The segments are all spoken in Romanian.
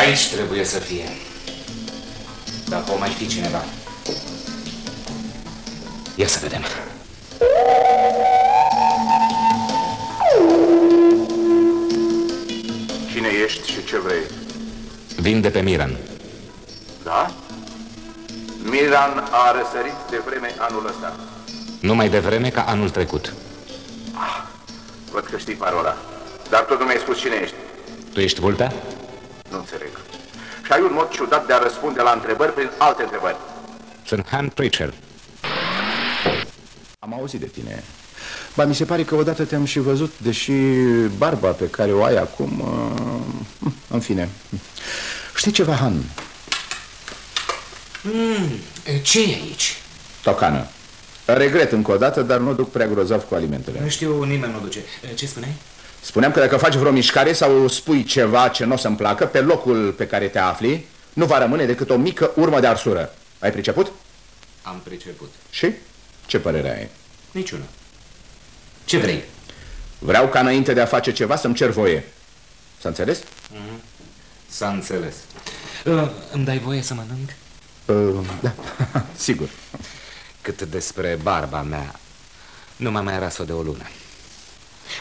Aici trebuie să fie. Dacă o mai fi cineva. Ia să vedem. Cine ești și ce vrei? Vin de pe Miran. Da? Miran a răsărit de vreme anul ăsta. Nu mai devreme ca anul trecut. Văd că știi parola. Dar tot nu mi-ai spus cine ești. Tu ești Vulpea? Nu înțeleg. Și ai un mod ciudat de a răspunde la întrebări prin alte întrebări. Sunt Han Preacher. Am auzit de tine. Ba, mi se pare că odată te-am și văzut, deși barba pe care o ai acum... Uh, în fine. Știi ceva, Han? Mm, ce e aici? Tocană. Regret încă o dată, dar nu duc prea grozav cu alimentele. Nu știu, nimeni nu duce. Ce spuneai? Spuneam că dacă faci vreo mișcare sau spui ceva ce nu o să-mi placă, pe locul pe care te afli, nu va rămâne decât o mică urmă de arsură. Ai priceput? Am priceput. Și? Ce părere ai? Niciuna. Ce vrei? Vreau ca înainte de a face ceva să-mi cer voie. S-a înțeles? Mm-hmm. S-a înțeles. Uh, îmi dai voie să mănânc? Uh, da, sigur. Cât despre barba mea, nu m-a mai ras-o de o lună.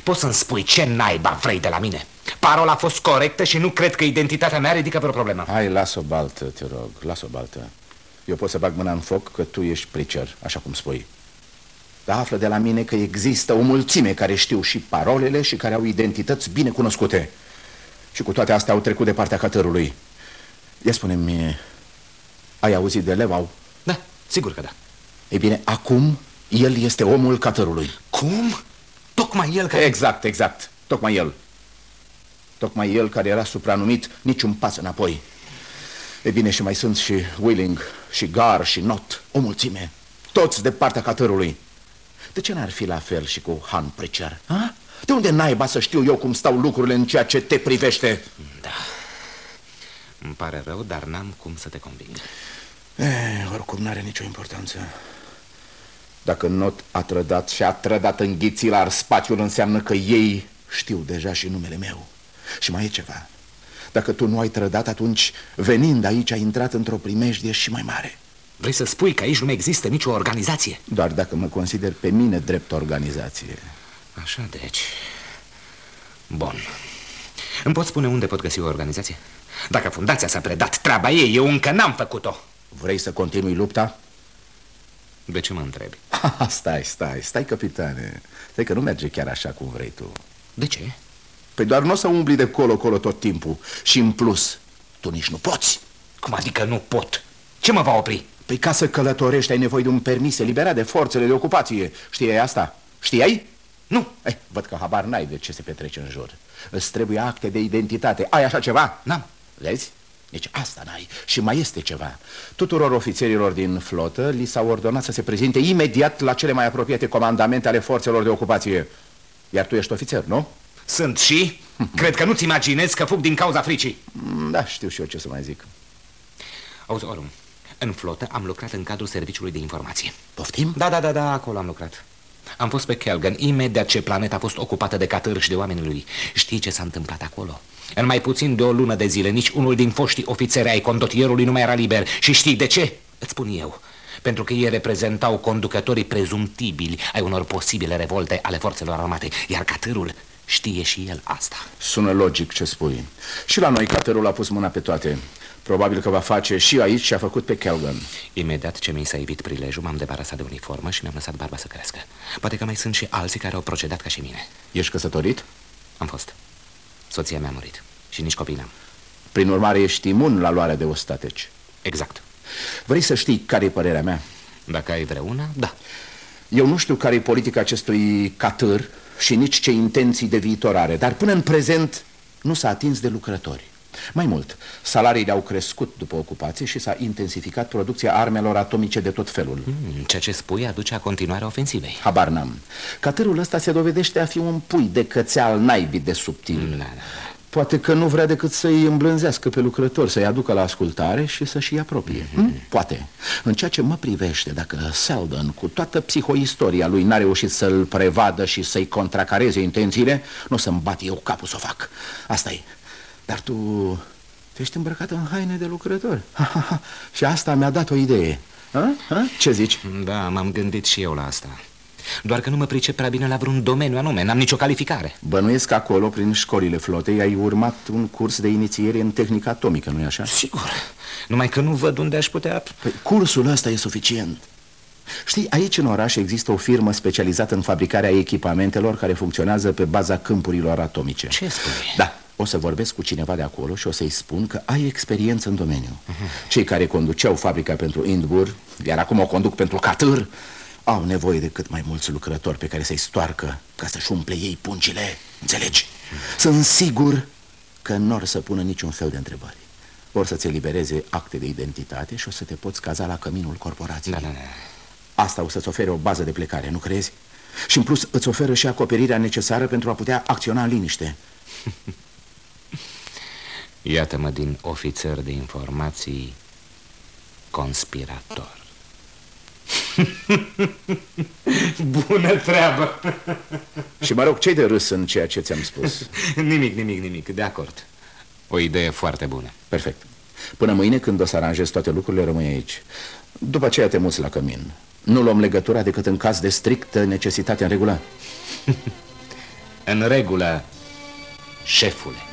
Poți să-mi spui ce naiba vrei de la mine? Parola a fost corectă și nu cred că identitatea mea ridică vreo problemă. Hai, las-o baltă, te rog, las-o baltă. Eu pot să bag mâna în foc că tu ești pricer, așa cum spui. Dar află de la mine că există o mulțime care știu și parolele și care au identități bine cunoscute. Și cu toate astea au trecut de partea catărului. Ia spune-mi, ai auzit de Levau? Da, sigur că da. Ei bine, acum el este omul catărului. Cum? Tocmai el care... Exact, exact. Tocmai el. Tocmai el care era supranumit niciun pas înapoi. E bine, și mai sunt și Willing, și Gar, și Not, o mulțime. Toți de partea catărului. De ce n-ar fi la fel și cu Han Preacher? Ha? De unde naiba să știu eu cum stau lucrurile în ceea ce te privește? Da. Îmi pare rău, dar n-am cum să te conving. Eh, oricum n-are nicio importanță. Dacă Not a trădat și a trădat în ghițilar spațiul, înseamnă că ei știu deja și numele meu. Și mai e ceva. Dacă tu nu ai trădat, atunci, venind aici, ai intrat într-o primejdie și mai mare. Vrei să spui că aici nu există nicio organizație? Doar dacă mă consider pe mine drept organizație. Așa deci. Bun. Îmi poți spune unde pot găsi o organizație? Dacă fundația s-a predat treaba ei, eu încă n-am făcut-o. Vrei să continui lupta? De ce mă întrebi? stai, stai, stai, capitane. Stai că nu merge chiar așa cum vrei tu. De ce? Păi doar nu o să umbli de colo-colo tot timpul. Și în plus, tu nici nu poți. Cum adică nu pot? Ce mă va opri? Păi ca să călătorești ai nevoie de un permis eliberat de forțele de ocupație. Știai asta? Știai? Nu. Eh, văd că habar n-ai de ce se petrece în jur. Îți trebuie acte de identitate. Ai așa ceva? N-am. Vezi? Deci asta n-ai. Și mai este ceva. Tuturor ofițerilor din flotă li s-a ordonat să se prezinte imediat la cele mai apropiate comandamente ale forțelor de ocupație. Iar tu ești ofițer, nu? Sunt și? Cred că nu-ți imaginezi că fug din cauza fricii. Da, știu și eu ce să mai zic. Auzi, Orum, în flotă am lucrat în cadrul serviciului de informație. Poftim? Da, da, da, da, acolo am lucrat. Am fost pe Kelgan, imediat ce planeta a fost ocupată de Catâr și de oamenii lui. Știi ce s-a întâmplat acolo? În mai puțin de o lună de zile, nici unul din foștii ofițeri ai condotierului nu mai era liber. Și știi de ce? Îți spun eu. Pentru că ei reprezentau conducătorii prezumtibili ai unor posibile revolte ale forțelor armate, iar Catârul știe și el asta. Sună logic ce spui. Și la noi Catârul a pus mâna pe toate. Probabil că va face și aici ce a făcut pe Kelgan. Imediat ce mi s-a evit prilejul, m-am debarasat de uniformă și mi-am lăsat barba să crească. Poate că mai sunt și alții care au procedat ca și mine. Ești căsătorit? Am fost. Soția mea a murit și nici copii n-am. Prin urmare, ești imun la luarea de ostateci. Exact. Vrei să știi care e părerea mea? Dacă ai vreuna, da. Eu nu știu care e politica acestui catâr și nici ce intenții de viitor are, dar până în prezent nu s-a atins de lucrători. Mai mult, salariile au crescut după ocupație și s-a intensificat producția armelor atomice de tot felul. Hmm, ceea ce spui aduce a continuare ofensivei. Habar n-am. Catârul ăsta se dovedește a fi un pui de cățeal naibii de subtil. Da, da. Poate că nu vrea decât să-i îmblânzească pe lucrători, să-i aducă la ascultare și să-și apropie. Mm -hmm. hm? Poate. În ceea ce mă privește, dacă Seldon, cu toată psihoistoria lui, n-a reușit să-l prevadă și să-i contracareze intențiile, nu o să-mi bat eu capul să o fac. asta e. Dar tu Tu ești îmbrăcată în haine de lucrător Și asta mi-a dat o idee ha? Ha? Ce zici? Da, m-am gândit și eu la asta Doar că nu mă pricep prea bine la vreun domeniu anume N-am nicio calificare Bănuiesc acolo, prin școlile flotei Ai urmat un curs de inițiere în tehnică atomică, nu-i așa? Sigur Numai că nu văd unde aș putea... Păi, cursul ăsta e suficient Știi, aici în oraș există o firmă specializată în fabricarea echipamentelor care funcționează pe baza câmpurilor atomice. Ce spui? Da, o să vorbesc cu cineva de acolo și o să-i spun că ai experiență în domeniu. Uh -huh. Cei care conduceau fabrica pentru Indgur, iar acum o conduc pentru Catâr, au nevoie de cât mai mulți lucrători pe care să-i stoarcă ca să-și umple ei puncile, înțelegi? Sunt sigur că nu or să pună niciun fel de întrebări. Vor să-ți elibereze acte de identitate și o să te poți caza la căminul corporației. Da, da, da. Asta o să-ți ofere o bază de plecare, nu crezi? Și în plus îți oferă și acoperirea necesară pentru a putea acționa în liniște Iată-mă din ofițer de informații conspirator. Bună treabă! Și mă rog, ce de râs în ceea ce ți-am spus? nimic, nimic, nimic, de acord. O idee foarte bună. Perfect. Până mâine, când o să aranjezi toate lucrurile, rămâi aici. După aceea te muți la cămin. Nu luăm legătura decât în caz de strictă necesitate în regulă. În regulă, șefule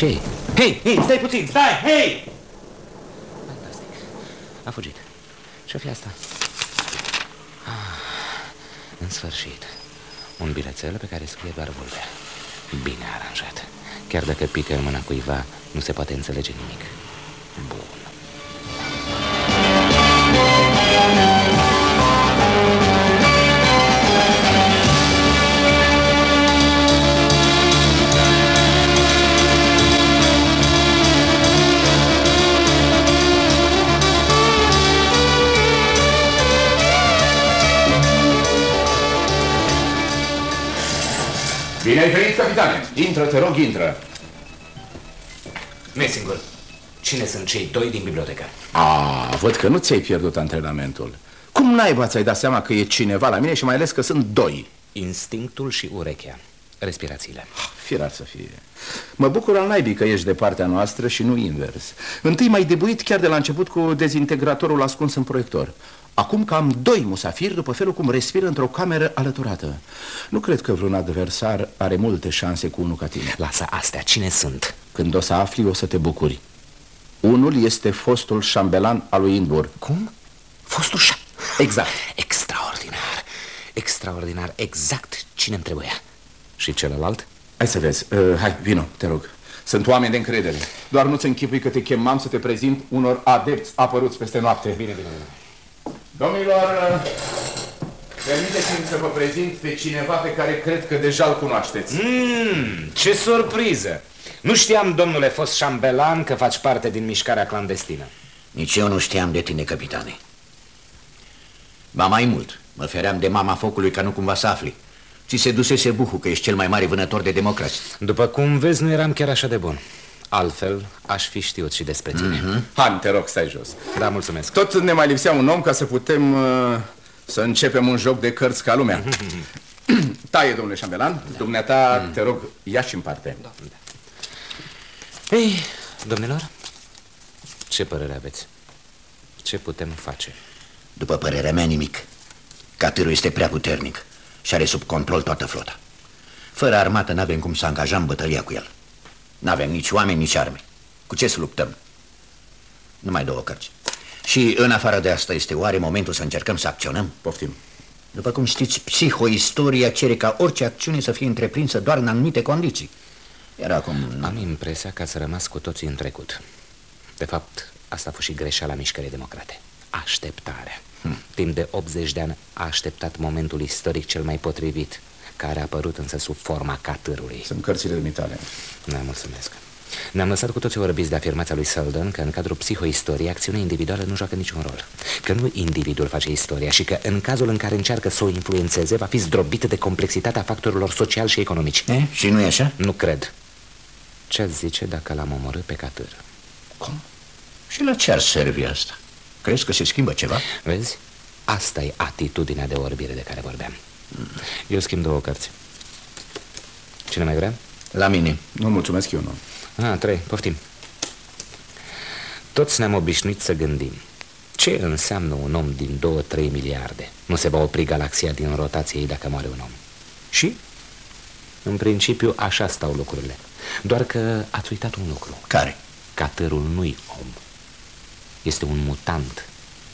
ce Hei, hei, stai puțin, stai, hei! Fantastic. A fugit. Ce-o fi asta? Ah, în sfârșit. Un bilețel pe care scrie doar vulpe. Bine aranjat. Chiar dacă pică în mâna cuiva, nu se poate înțelege nimic. Bine ai venit, capitane! Intră, te rog, intră! Messingul, cine sunt cei doi din bibliotecă? A, văd că nu ți-ai pierdut antrenamentul. Cum naiba ți-ai dat seama că e cineva la mine și mai ales că sunt doi? Instinctul și urechea. Respirațiile. Firar să fie. Mă bucur al naibii că ești de partea noastră și nu invers. Întâi m-ai debuit chiar de la început cu dezintegratorul ascuns în proiector. Acum că am doi musafiri după felul cum respiră într-o cameră alăturată. Nu cred că vreun adversar are multe șanse cu unul ca tine. Lasă astea, cine sunt? Când o să afli, o să te bucuri. Unul este fostul șambelan al lui Inbur. Cum? Fostul șa... Exact. Extraordinar. Extraordinar. Exact cine îmi trebuia. Și celălalt? Hai să vezi. Uh, hai, vino, te rog. Sunt oameni de încredere. Doar nu-ți închipui că te chemam să te prezint unor adepți apăruți peste noapte. Bine, bine, bine. Domnilor, permiteți-mi să vă prezint pe cineva pe care cred că deja îl cunoașteți. Mm, ce surpriză! Nu știam, domnule fost șambelan, că faci parte din mișcarea clandestină. Nici eu nu știam de tine, capitane. Ba mai mult, mă feream de mama focului ca nu cumva să afli. Ți se dusese buhu că ești cel mai mare vânător de democrație. După cum vezi, nu eram chiar așa de bun. Altfel, aș fi știut și despre tine. Mm -hmm. Han, te rog, stai jos. Da, mulțumesc. Tot ne mai lipsea un om ca să putem uh, să începem un joc de cărți ca lumea. Taie, domnule șambelan. Da. Dumneata, mm. te rog, ia și în parte. Da, da. Ei, domnilor, ce părere aveți? Ce putem face? După părerea mea, nimic. Catârul este prea puternic și are sub control toată flota. Fără armată n-avem cum să angajăm bătălia cu el. N-avem nici oameni, nici arme. Cu ce să luptăm? Numai două cărți. Și în afară de asta este oare momentul să încercăm să acționăm? Poftim. După cum știți, psihoistoria cere ca orice acțiune să fie întreprinsă doar în anumite condiții. Iar acum... Am impresia că ați rămas cu toții în trecut. De fapt, asta a fost și greșeala mișcării democrate. Așteptarea. Hm. Timp de 80 de ani a așteptat momentul istoric cel mai potrivit care a apărut însă sub forma catârului. Sunt cărțile de mitale. Da, mulțumesc. Ne-am lăsat cu toții orbiți de afirmația lui Selden că în cadrul psihoistoriei acțiunea individuală nu joacă niciun rol. Că nu individul face istoria și că în cazul în care încearcă să o influențeze va fi zdrobit de complexitatea factorilor social și economici. E? Și nu e așa? Nu cred. Ce zice dacă l-am omorât pe catâr? Cum? Și la ce ar servi asta? Crezi că se schimbă ceva? Vezi? Asta e atitudinea de orbire de care vorbeam. Eu schimb două cărți. Cine mai vrea? La mine. Nu, mulțumesc eu, nu. Ah, trei, poftim. Toți ne-am obișnuit să gândim. Ce înseamnă un om din 2-3 miliarde? Nu se va opri galaxia din rotație ei dacă moare un om. Și? În principiu, așa stau lucrurile. Doar că ați uitat un lucru. Care? Catărul nu-i om. Este un mutant.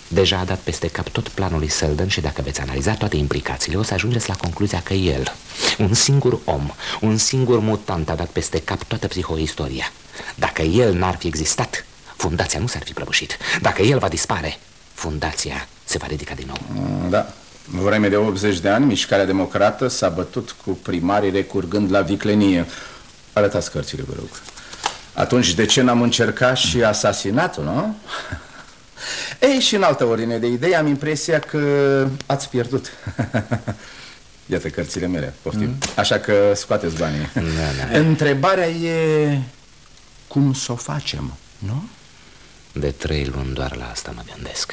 Deja a dat peste cap tot planul lui Selden și dacă veți analiza toate implicațiile, o să ajungeți la concluzia că el, un singur om, un singur mutant, a dat peste cap toată psihoistoria. Dacă el n-ar fi existat, fundația nu s-ar fi prăbușit. Dacă el va dispare, fundația se va ridica din nou. Mm, Da. În vreme de 80 de ani, mișcarea democrată s-a bătut cu primarii recurgând la viclenie. Arătați cărțile, vă rog. Atunci de ce n-am încercat și asasinatul, nu? Ei, și în altă ordine de idei am impresia că ați pierdut. Iată cărțile mele, poftim. Mm. Așa că scoateți banii. Da, da. Întrebarea e cum să o facem, nu? De trei luni doar la asta mă gândesc.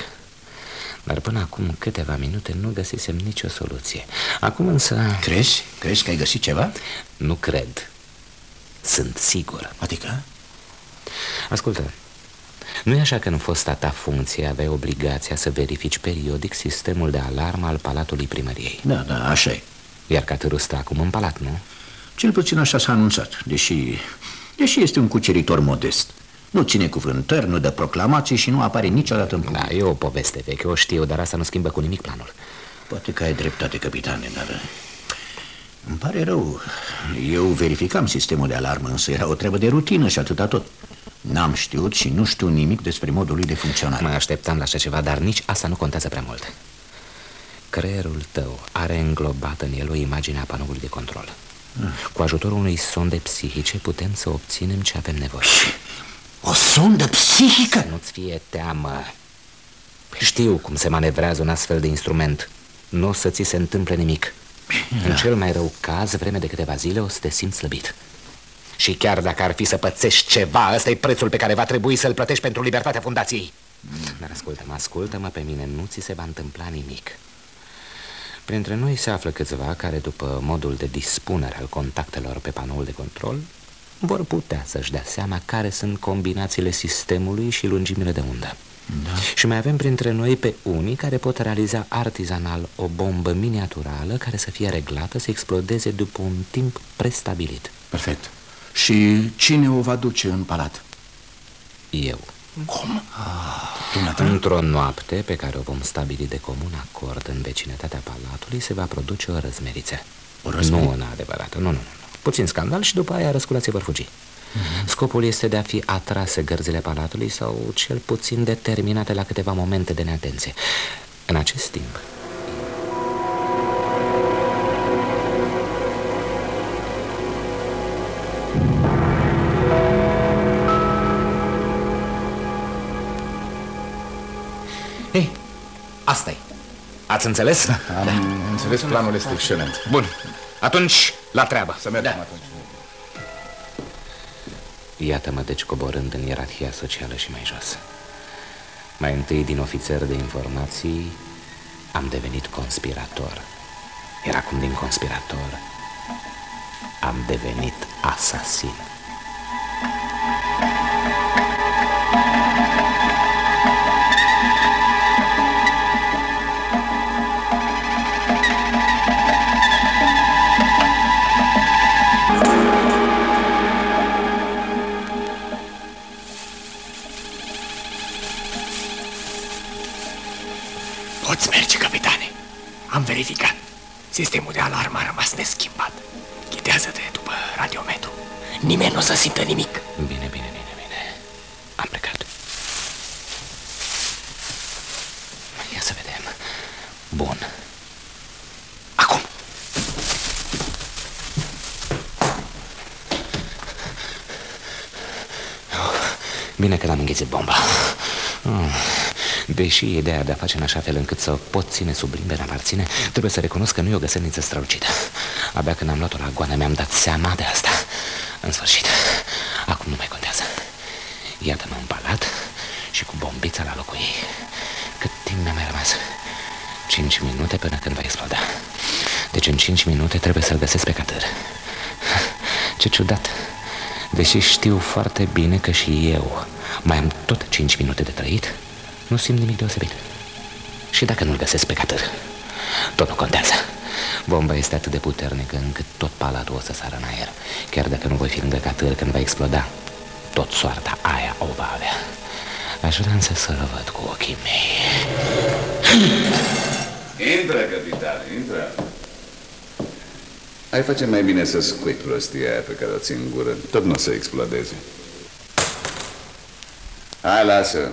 Dar până acum câteva minute nu găsisem nicio soluție. Acum însă Crezi? Crezi că ai găsit ceva? nu cred. Sunt sigur. Adică? Ascultă, nu e așa că în fosta ta funcție aveai obligația să verifici periodic sistemul de alarmă al palatului primăriei? Da, da, așa e. Iar catărul stă acum în palat, nu? Cel puțin așa s-a anunțat, deși, deși este un cuceritor modest. Nu ține cuvântări, nu dă proclamații și nu apare niciodată în public. Da, e o poveste veche, o știu, dar asta nu schimbă cu nimic planul. Poate că ai dreptate, capitane, dar... Îmi pare rău. Eu verificam sistemul de alarmă, însă era o treabă de rutină și atâta tot. N-am știut și nu știu nimic despre modul lui de funcționare. Mă așteptam la așa ceva, dar nici asta nu contează prea mult. Creierul tău are înglobat în el o imagine a panoului de control. Cu ajutorul unei sonde psihice putem să obținem ce avem nevoie. O sondă psihică? Nu-ți fie teamă. Știu cum se manevrează un astfel de instrument. Nu o să ți se întâmple nimic. În cel mai rău caz, vreme de câteva zile, o să te simți slăbit. Și chiar dacă ar fi să pățești ceva, ăsta e prețul pe care va trebui să-l plătești pentru libertatea fundației. Dar ascultă-mă, ascultă-mă pe mine, nu ți se va întâmpla nimic. Printre noi se află câțiva care, după modul de dispunere al contactelor pe panoul de control, vor putea să-și dea seama care sunt combinațiile sistemului și lungimile de undă. Da. Și mai avem printre noi pe unii care pot realiza artizanal o bombă miniaturală care să fie reglată să explodeze după un timp prestabilit. Perfect. Și cine o va duce în palat? Eu. Cum? Dumneata? Într-o noapte pe care o vom stabili de comun acord în vecinătatea palatului se va produce o răzmeriță. O răzmeriță? Nu în adevărată, nu, nu, nu. Puțin scandal și după aia răsculații vor fugi. Mhm. Scopul este de a fi atrase gărzile palatului sau cel puțin determinate la câteva momente de neatenție. În acest timp, asta e. Ați înțeles? Am înțeles, planul este excelent. Bun. Atunci, la treabă. Să mergem atunci. Iată-mă deci coborând în ierarhia socială și mai jos. Mai întâi din ofițer de informații am devenit conspirator. Iar acum din conspirator am devenit asasin. Sistemul de alarmă a rămas neschimbat. Ghidează-te după radiometru. Nimeni nu o să simtă nimic. Bine, bine, bine, bine. Am plecat. Ia să vedem. Bun. Acum. Bine că l-am înghițit bomba mm. Deși ideea de a face în așa fel încât să pot ține sub limbele marține Trebuie să recunosc că nu e o găselniță strălucită. Abia când am luat-o la goană mi-am dat seama de asta. În sfârșit, acum nu mai contează. Iată-mă în palat și cu bombița la locul ei. Cât timp mi-a mai rămas? Cinci minute până când va exploda. Deci în cinci minute trebuie să-l găsesc pe catăr Ce ciudat. Deși știu foarte bine că și eu mai am tot cinci minute de trăit Nu simt nimic deosebit. Și dacă nu-l găsesc pe catăr Tot nu contează. Bomba este atât de puternică încât tot palatul o să sară în aer. Chiar dacă nu voi fi lângă catăr când va exploda Tot soarta aia o va avea. Aș vrea însă să-l văd cu ochii mei. Intră, capitan, intră. Ai face mai bine să scui prostia aia pe care o țin în gură. Tot nu o să explodeze. Hai, lasă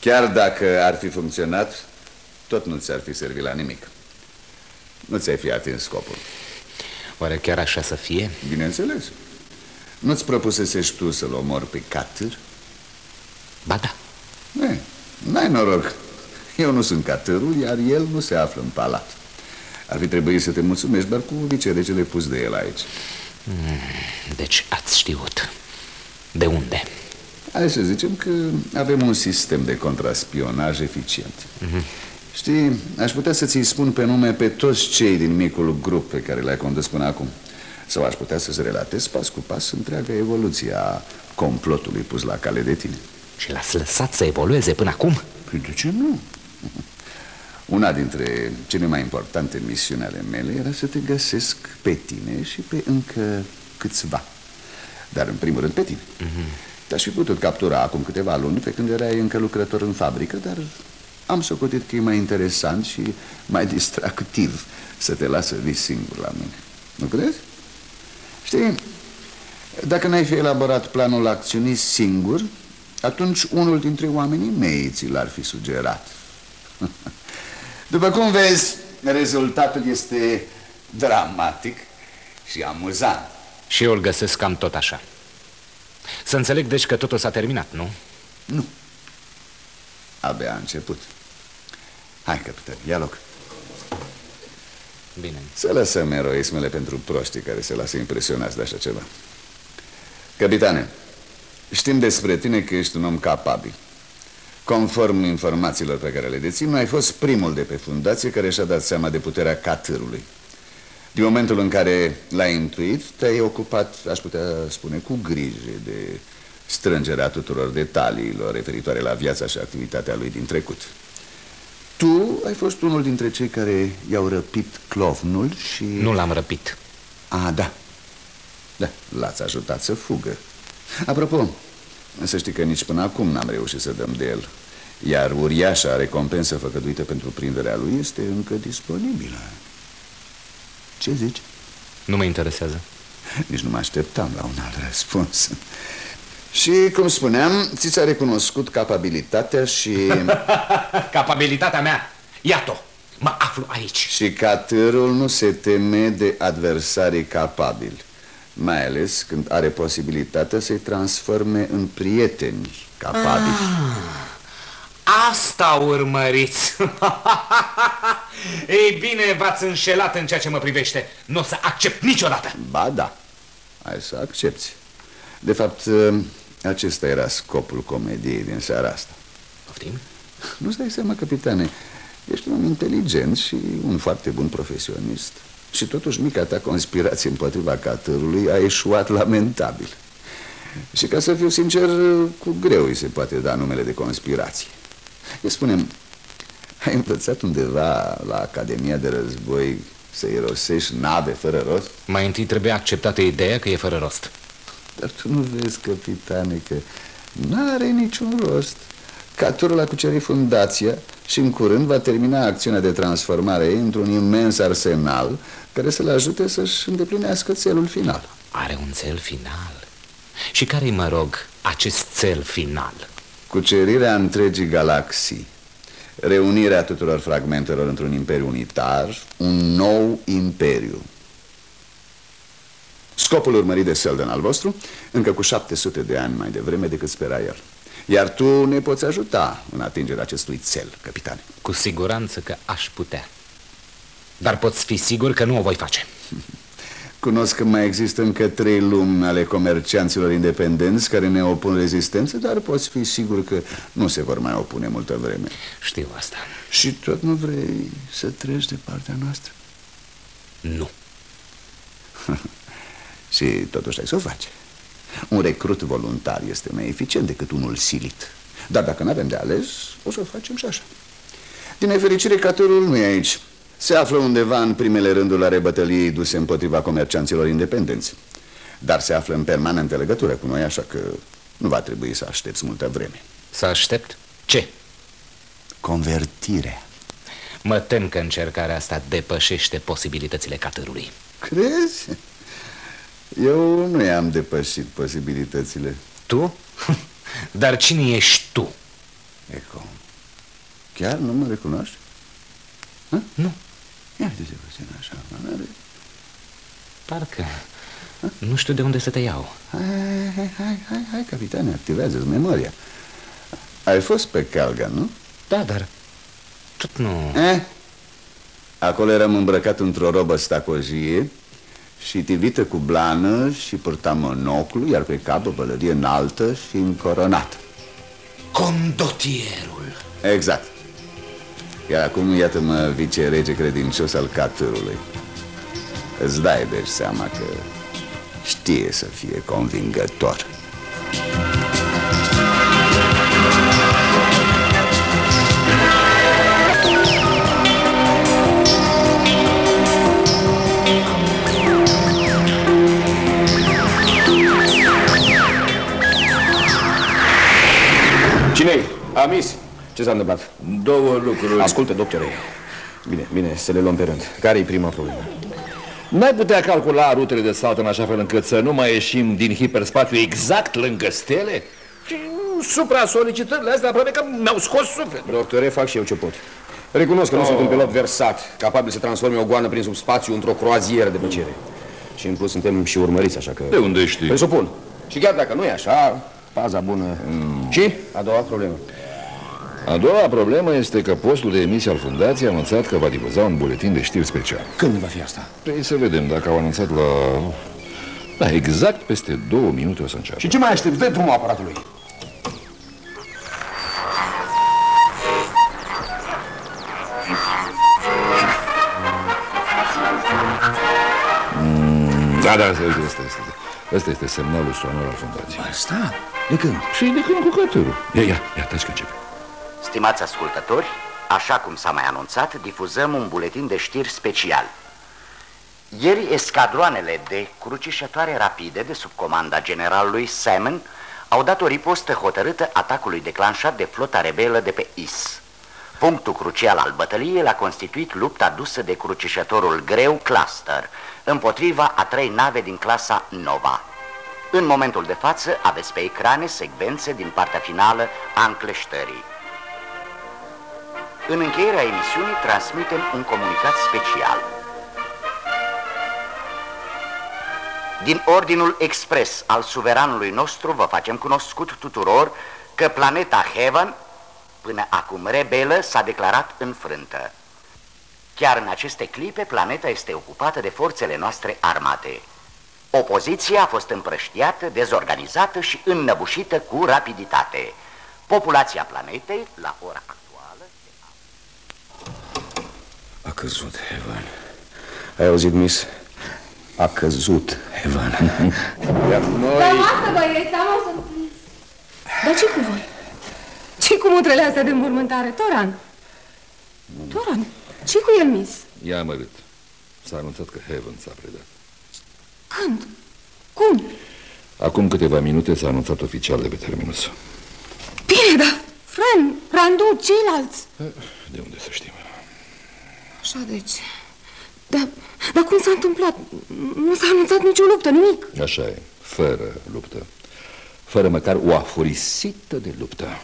Chiar dacă ar fi funcționat Tot nu ți-ar fi servit la nimic. Nu ți-ai fi atins scopul. Oare chiar așa să fie? Bineînțeles. Nu-ți propusesești tu să-l omori pe Catâr? Ba da. N-ai noroc. Eu nu sunt catârul, iar el nu se află în palat. Ar fi trebuit să te mulțumești doar cu viceregele pus de el aici? Mm, Deci ați știut. De unde? Hai să zicem că avem un sistem de contraspionaj eficient mm -hmm. Știi, aș putea să ți-i spun pe nume pe toți cei din micul grup pe care le-ai condus până acum Sau aș putea să-ți relatez pas cu pas întreaga evoluție a complotului pus la cale de tine și l-ați lăsat să evolueze până acum? Păi de ce nu? Una dintre cele mai importante misiuni ale mele era să te găsesc pe tine și pe încă câțiva Dar în primul rând pe tine mm -hmm. Te-aș fi putut captura acum câteva luni pe când erai încă lucrător în fabrică Dar am socotit că e mai interesant și mai distractiv să te lasă vii singur la mine. Nu crezi? Știi, dacă n-ai fi elaborat planul acțiunii singur atunci unul dintre oamenii mei ți l-ar fi sugerat. După cum vezi, rezultatul este dramatic și amuzant. Și eu îl găsesc cam tot așa Să înțeleg deci că totul s-a terminat, nu? Nu. Abia a început. Hai, capitan, ia loc. Bine. Să lăsăm eroismele pentru proștii care se lasă impresionați de așa ceva. Capitane Știm despre tine că ești un om capabil. Conform informațiilor pe care le dețin, nu ai fost primul de pe fundație care și-a dat seama de puterea catârului Din momentul în care l-ai intuit, te-ai ocupat, aș putea spune, cu grijă de strângerea tuturor detaliilor referitoare la viața și activitatea lui din trecut. Tu ai fost unul dintre cei care i-au răpit clovnul și... Nu l-am răpit. A, da. Da, l-ați ajutat să fugă. Apropo, să știi că nici până acum n-am reușit să dăm de el. Iar uriașa recompensă făcăduită pentru prinderea lui este încă disponibilă Ce zici? Nu mă interesează Nici nu mă așteptam la un alt răspuns Și, cum spuneam, ți s-a recunoscut capabilitatea și... capabilitatea mea? Iată, mă aflu aici Și catârul nu se teme de adversarii capabili mai ales când are posibilitatea să-i transforme în prieteni capabili. Ah, asta urmăriți! Ei bine, v-ați înșelat în ceea ce mă privește. Nu o să accept niciodată. Ba da, hai să accepti. De fapt, acesta era scopul comediei din seara asta. Poftim? Nu-ți dai seama, capitane, ești un om inteligent și un foarte bun profesionist. Și totuși mica ta conspirație împotriva catărului a eșuat lamentabil Și ca să fiu sincer, cu greu îi se poate da numele de conspirație Eu spunem, ai învățat undeva la Academia de Război să irosești nave fără rost? Mai întâi trebuie acceptată ideea că e fără rost Dar tu nu vezi, capitane, că n-are niciun rost Caturul a cucerit fundația și în curând va termina acțiunea de transformare într-un imens arsenal care să-l ajute să-și îndeplinească țelul final. Are un țel final? Și care-i, mă rog, acest țel final? Cucerirea întregii galaxii, reunirea tuturor fragmentelor într-un imperiu unitar, un nou imperiu. Scopul urmărit de Selden al vostru încă cu 700 de ani mai devreme decât spera el. Iar tu ne poți ajuta în atingerea acestui cel, capitane. Cu siguranță că aș putea. Dar poți fi sigur că nu o voi face. Cunosc că mai există încă trei lumi ale comercianților independenți care ne opun rezistență, dar poți fi sigur că nu se vor mai opune multă vreme. Știu asta. Și tot nu vrei să treci de partea noastră? Nu. Și totuși ai să o faci. Un recrut voluntar este mai eficient decât unul silit. Dar dacă nu avem de ales, o să o facem și așa. Din nefericire, catorul nu e aici. Se află undeva în primele rânduri ale bătăliei duse împotriva comercianților independenți. Dar se află în permanentă legătură cu noi, așa că nu va trebui să aștepți multă vreme. Să aștept? Ce? Convertirea. Mă tem că încercarea asta depășește posibilitățile catărului. Crezi? Eu nu i-am depășit posibilitățile. Tu? Dar cine ești tu? E cum? Chiar nu mă recunoști? Ha? Nu. Ia de puțin așa, are... Parcă. Ha? Nu știu de unde să te iau. Hai, hai, hai, hai, hai, capitane, activează-ți memoria. Ai fost pe Calgan, nu? Da, dar tot nu... Eh? Acolo eram îmbrăcat într-o robă stacojie și tivită cu blană și purta monoclu, iar pe cap o pălărie înaltă și încoronată. Condotierul. Exact. Iar acum iată-mă vice-rege credincios al catârului. Îți dai deci seama că știe să fie convingător. Cine-i? Amis? Ce s-a întâmplat? Două lucruri. Ascultă, doctore. Bine, bine, să le luăm pe rând. Care-i prima problemă? N-ai putea calcula rutele de salt în așa fel încât să nu mai ieșim din hiperspațiu exact lângă stele? Și supra-solicitările astea aproape că mi-au scos suflet. Doctore, fac și eu ce pot. Recunosc că nu Oh. sunt un pilot versat, capabil să transforme o goană prin subspațiu într-o croazieră de plăcere. Și în plus suntem și urmăriți, așa că... De unde știi? Presupun. Și chiar dacă nu e așa, paza bună... Mm. Și? A doua problemă. A doua problemă este că postul de emisie al fundației a anunțat că va difuza un buletin de știri special. Când va fi asta? Trebuie să vedem dacă au anunțat la... Da, exact peste două minute o să înceapă. Și ce mai aștept? Dă drumul aparatului. Da, da, asta este, asta este. Asta este semnalul sonor al fundației. Asta? De când? Și de când cu cătărul? Ia, ia, ia, taci că începe. Stimați ascultători, așa cum s-a mai anunțat, difuzăm un buletin de știri special. Ieri, escadroanele de crucișătoare rapide de sub comanda generalului Salmon au dat o ripostă hotărâtă atacului declanșat de flota rebelă de pe Is. Punctul crucial al bătăliei l-a constituit lupta dusă de crucișătorul greu Cluster împotriva a trei nave din clasa Nova. În momentul de față aveți pe ecrane secvențe din partea finală a încleștării. În încheierea emisiunii transmitem un comunicat special. Din ordinul expres al suveranului nostru vă facem cunoscut tuturor că planeta Heaven, până acum rebelă, s-a declarat înfrântă. Chiar în aceste clipe, planeta este ocupată de forțele noastre armate. Opoziția a fost împrăștiată, dezorganizată și înnăbușită cu rapiditate. Populația planetei, la ora actuală... A căzut, Evan. Ai auzit, Miss? A căzut, Evan. Iar La noi... masă, băieți, am o surpriză. Dar ce cu voi? ce cu mutrele astea de înmormântare? Toran! Toran, ce cu el, mis? Ia mă râd. S-a anunțat că Heaven s-a predat. Când? Cum? Acum câteva minute s-a anunțat oficial de pe terminus. Bine, dar Fren, Randu, ceilalți De unde să știm? Așa, deci Dar, dar cum s-a întâmplat? Nu s-a anunțat nicio luptă, nimic Așa e, fără luptă. Fără măcar o afurisită de luptă.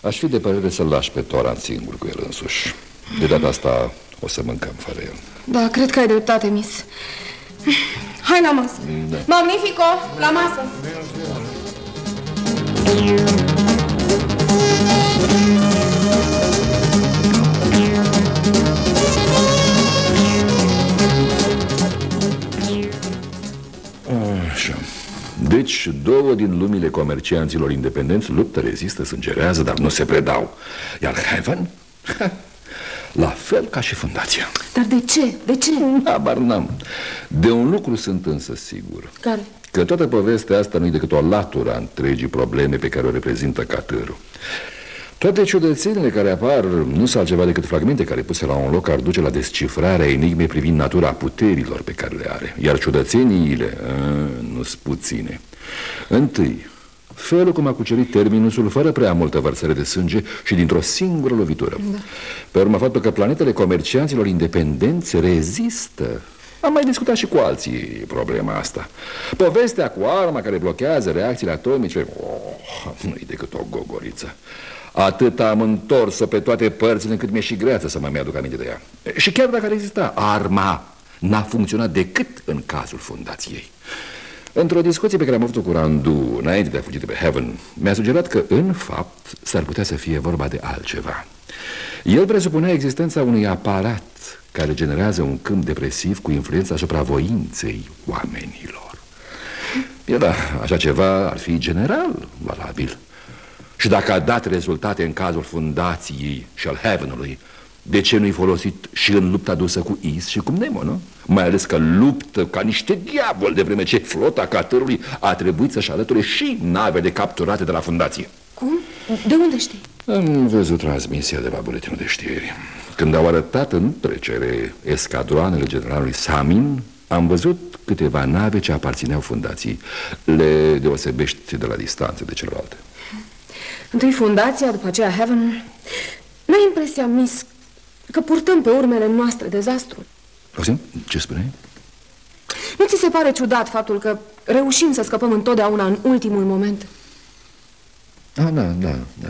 Aș fi de părere să-l lași pe Toran singur cu el însuși. De data asta o să mâncăm fără el. Da, cred că ai dreptate, mis Hai la masă. Da. Magnifico, la masă. Așa. Deci, două din lumile comercianților independenți luptă, rezistă, sângerează, dar nu se predau. Iar Heaven? La fel ca și fundația. Dar de ce? De ce? Habar n-am. De un lucru sunt însă sigur. Care? Că toată povestea asta nu e decât o latură a întregii probleme pe care o reprezintă catărul. Toate ciudățenile care apar nu sunt altceva decât fragmente care puse la un loc ar duce la descifrarea enigmei privind natura puterilor pe care le are. Iar ciudățeniile nu sunt puține. Întâi, felul cum a cucerit terminusul fără prea multă vărsare de sânge și dintr-o singură lovitură. Da. Pe urmă faptul că planetele comercianților independenți rezistă am mai discutat și cu alții problema asta. Povestea cu arma care blochează reacțiile atomice oh, nu e decât o gogoriță. Atât am întors-o pe toate părțile încât mi-e și greață să mă mi-aduc aminte de ea. Și chiar dacă rezista, arma n-a funcționat decât în cazul fundației. Într-o discuție pe care am avut-o cu Randu, înainte de a fugi de pe Heaven, mi-a sugerat că, în fapt, s-ar putea să fie vorba de altceva. El presupunea existența unui aparat care generează un câmp depresiv cu influența asupra voinței oamenilor. E da, așa ceva ar fi general valabil. Și dacă a dat rezultate în cazul fundației și al Heavenului, de ce nu-i folosit și în lupta dusă cu Is și cu Nemo, nu? Mai ales că luptă ca niște diavol de vreme ce flota catărului a trebuit să-și alăture și navele capturate de la fundație. Cum? De unde știi? Am văzut transmisia de la buletinul de știri. Când au arătat în trecere escadroanele generalului Samin, am văzut câteva nave ce aparțineau fundației. Le deosebești de la distanță de celelalte. Întâi fundația, după aceea Heaven. Nu ai impresia, Miss, că purtăm pe urmele noastre dezastru? Auzi? Ce spune? Nu ți se pare ciudat faptul că reușim să scăpăm întotdeauna în ultimul moment? Da, da, da, da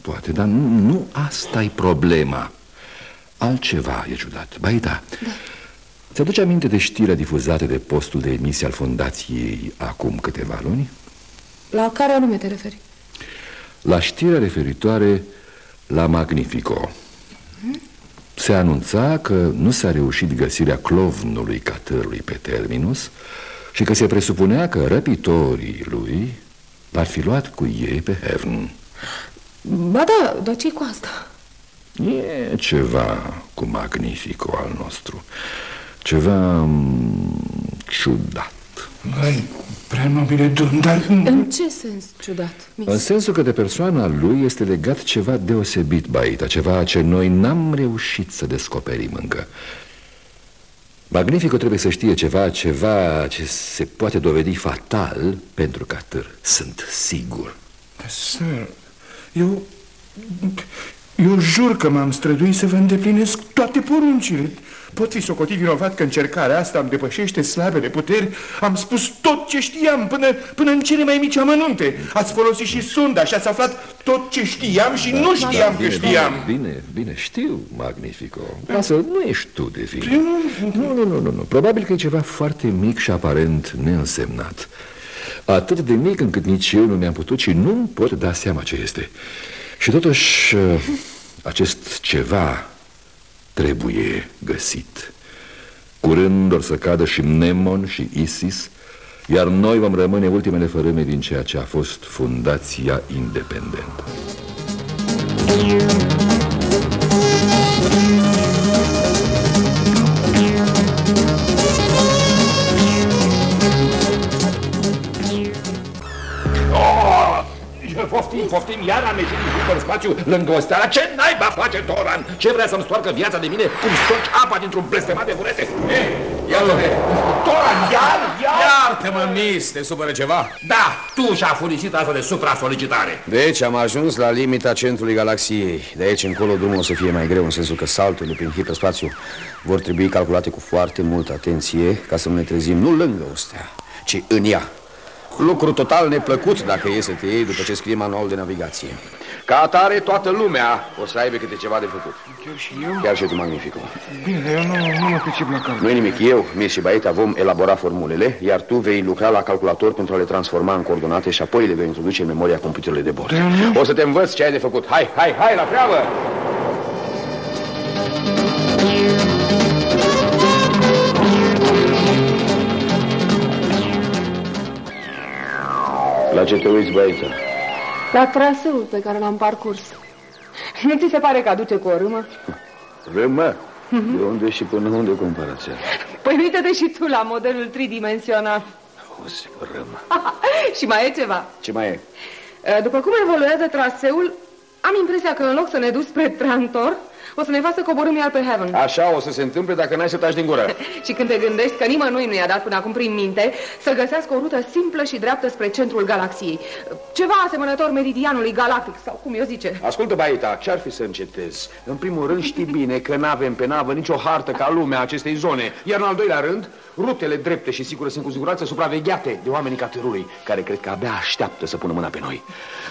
poate, dar nu, nu asta e problema. Altceva e ciudat. Bai da. da. Ți-aduce aminte de știrea difuzată de postul de emisie al fundației acum câteva luni? La care anume te referi? La știrea referitoare la Magnifico. Se anunța că nu s-a reușit găsirea clovnului catărului pe terminus Și că se presupunea că răpitorii lui l-ar fi luat cu ei pe Hern. Ba da, dar ce cu asta? E ceva cu Magnifico al nostru. Ceva mm, ciudat. Mai prea nobile domn, dar... În ce sens ciudat? Miss? În sensul că de persoana lui este legat ceva deosebit, Baita Ceva ce noi n-am reușit să descoperim încă Magnifico trebuie să știe ceva, ceva ce se poate dovedi fatal pentru Catâr Sunt sigur Sir, eu... Eu jur că m-am străduit să vă îndeplinesc toate poruncile Pot fi socotit vinovat că încercarea asta îmi depășește slabele puteri? Am spus tot ce știam până, până în cele mai mici amănunte. Ați folosit și sunda și ați aflat tot ce știam și da, nu știam bine, că știam. Bine, bine, știu, Magnifico. Lasă, nu ești tu de vină. Nu, nu, nu, nu, nu, probabil că e ceva foarte mic și aparent neînsemnat. Atât de mic încât nici eu nu mi-am putut și nu pot da seama ce este. Și totuși, acest ceva trebuie găsit. Curând or să cadă și Nemon și Isis, iar noi vom rămâne ultimele fărâme din ceea ce a fost Fundația Independentă. Poftim, poftim, iar am ieșit din spațiu lângă o steară. Ce naiba face Toran? Ce vrea să-mi stoarcă viața de mine cum stoci apa dintr-un blestemat de burete? Iată-te! Toran, iar, iar! Iartă-mă, mis, te supără ceva? Da, tu și-a furnicit asta de supra-solicitare. Deci am ajuns la limita centrului galaxiei. De aici încolo drumul o să fie mai greu, în sensul că salturile prin hiperspațiu vor trebui calculate cu foarte multă atenție ca să nu ne trezim nu lângă o stea, ci în ea. Lucru total neplăcut dacă e să te iei după ce scrie manual de navigație. Ca atare, toată lumea o să aibă câte ceva de făcut. Chiar și eu? Chiar și tu, Magnifico. Bine, eu nu, nu mă pricep la cal. nu e nimic, eu, Mir și Baeta vom elabora formulele, iar tu vei lucra la calculator pentru a le transforma în coordonate și apoi le vei introduce în memoria computerului de bord. O să te învăț ce ai de făcut. Hai, hai, hai, la treabă! La ce te uiți, Baeta? La traseul pe care l-am parcurs. Nu ți se pare că aduce cu o râmă? Râmă? De unde și până unde comparația? Păi uite-te și tu la modelul tridimensional. O să râmă. și mai e ceva. Ce mai e? După cum evoluează traseul, am impresia că în loc să ne duci spre Trantor, o să ne facă să coborâm iar pe Heaven. Așa o să se întâmple dacă n-ai să taci din gură. și când te gândești că nimănui nu i-a dat până acum prin minte să găsească o rută simplă și dreaptă spre centrul galaxiei. Ceva asemănător meridianului galactic, sau cum eu zice. Ascultă, Baita, ce-ar fi să încetezi? În primul rând știi bine că n-avem pe navă nicio hartă ca lumea acestei zone. Iar în al doilea rând, rutele drepte și sigure sunt cu siguranță supravegheate de oamenii caterului, care cred că abia așteaptă să pună mâna pe noi.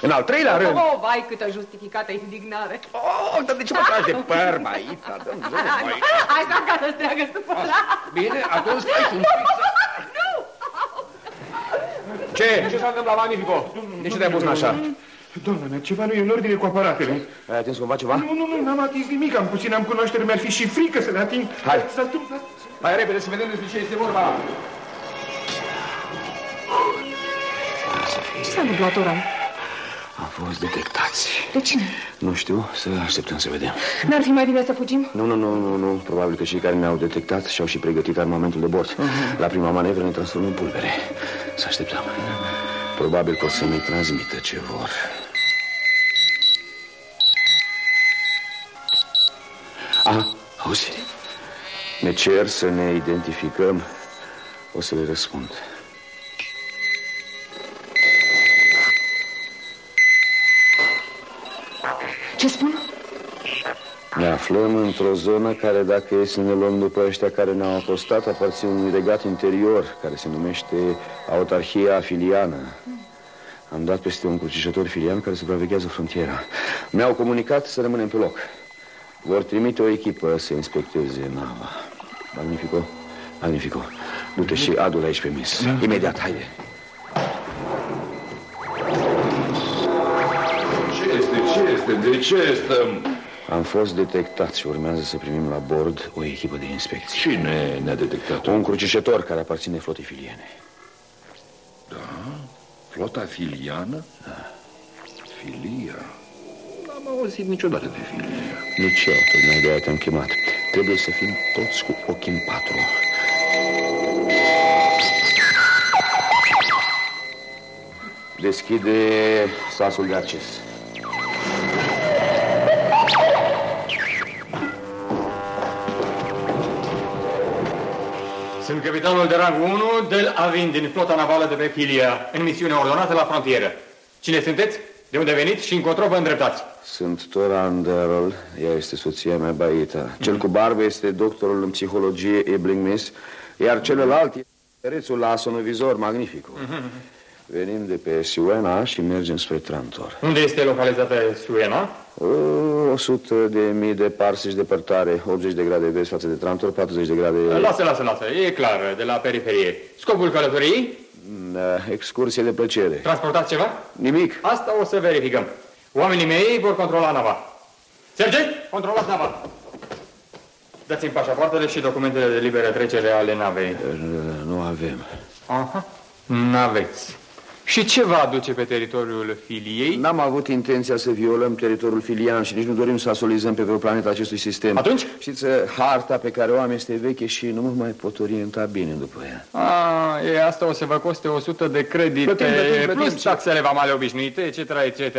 În al treilea rând... Oh, vai, câtă justificată indignare. Oh, dar de ce mă tragi de păr, Baita? Dă-mi jos, Baita. Hai să acasă să treagă stăpâna. Bine, atunci stai tu. Nu! Ce? Ce s-a întâmplat, Magnifico? De ce te-ai pus în așa? Doamna mea, ceva nu e în ordine cu aparatele. Ai atins cumva ceva? Nu, nu, nu, n-am atins nimic, am puțin am cunoaștere, mi-ar fi și frică să le ating. Hai. S-a întâmplat. Hai repede să vedem despre ce este vorba. Ce s-a întâmplat, Oran? Am fost detectați. De cine? Nu știu, să așteptăm să vedem. N-ar fi mai bine să fugim? Nu, nu, nu, nu, nu. Probabil că cei care ne-au detectat și-au și pregătit armamentul de bord. Uh-huh. La prima manevră ne transformăm în pulbere. Să așteptăm. Probabil că o să ne transmită ce vor. Ah, auzi? Ne cer să ne identificăm. O să le răspund. Ce spun? Ne aflăm într-o zonă care, dacă e să ne luăm după ăștia care ne-au apostat, aparține unui regat interior, care se numește autarhia filiană. Am dat peste un crucișător filian care supraveghează frontiera. Mi-au comunicat să rămânem pe loc. Vor trimite o echipă să inspecteze nava. Magnifico, magnifico. Du-te și adu-l aici pe mis. Imediat, haide. Este? Ce este? De ce stăm? Am fost detectați și urmează să primim la bord o echipă de inspecție. Cine ne-a detectat? Un crucișător care aparține flotei filiene. Da? Flota filiană? Da. Filia? N-am auzit niciodată de filia. Nici eu, tocmai de aia te-am chemat. Trebuie să fim toți cu ochii în patru. Deschide sasul de acces. Sunt capitanul de rang 1 del Avin din flota navală de pe Filia, în misiune ordonată la frontieră. Cine sunteți? De unde veniți și încotro vă îndreptați? Sunt Toran Darrell, ea este soția mea, Baita. Cel cu barbă este doctorul în psihologie Ebling Miss, iar celălalt este rețul la sonovizor magnific. Venim de pe Siuena și mergem spre Trantor. Unde este localizată Suena? O, 100 de mii de parseci departare, 80 de grade vest față de Trantor, 40 de grade... Lasă, lasă, lasă, e clar, de la periferie. Scopul călătoriei? Da, Excursie de plăcere. Transportați ceva? Nimic. Asta o să verificăm. Oamenii mei vor controla nava. Serge, controlați nava. Dați-mi pașapoartele și documentele de liberă trecere ale navei. Nu avem. Aha, n-aveți. Și ce va aduce pe teritoriul filiei? N-am avut intenția să violăm teritoriul filian și nici nu dorim să asolizăm pe vreo planetă acestui sistem. Atunci? Știți, harta pe care o am este veche și nu mă mai pot orienta bine după ea. A, e, asta o să vă coste 100 de credite, Plătim, plătim, plătim, plus ce- taxele vamale obișnuite, etc., etc.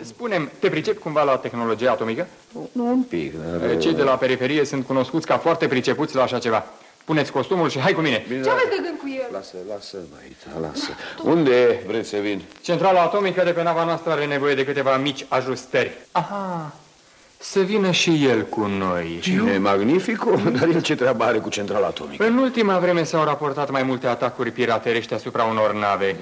Spunem, te pricep cumva la tehnologie atomică? Nu, un pic. Dar... Cei de la periferie sunt cunoscuți ca foarte pricepuți la așa ceva. Puneți costumul și hai cu mine. Ce aveți de gând cu el? Lasă, lasă, Baita, lasă. Unde vreți să vin? Centrala atomică de pe nava noastră are nevoie de câteva mici ajustări. Aha, să vină și el cu noi. Cine e magnifico? Dar el ce treabă are cu centrala atomică? În ultima vreme s-au raportat mai multe atacuri piraterești asupra unor nave.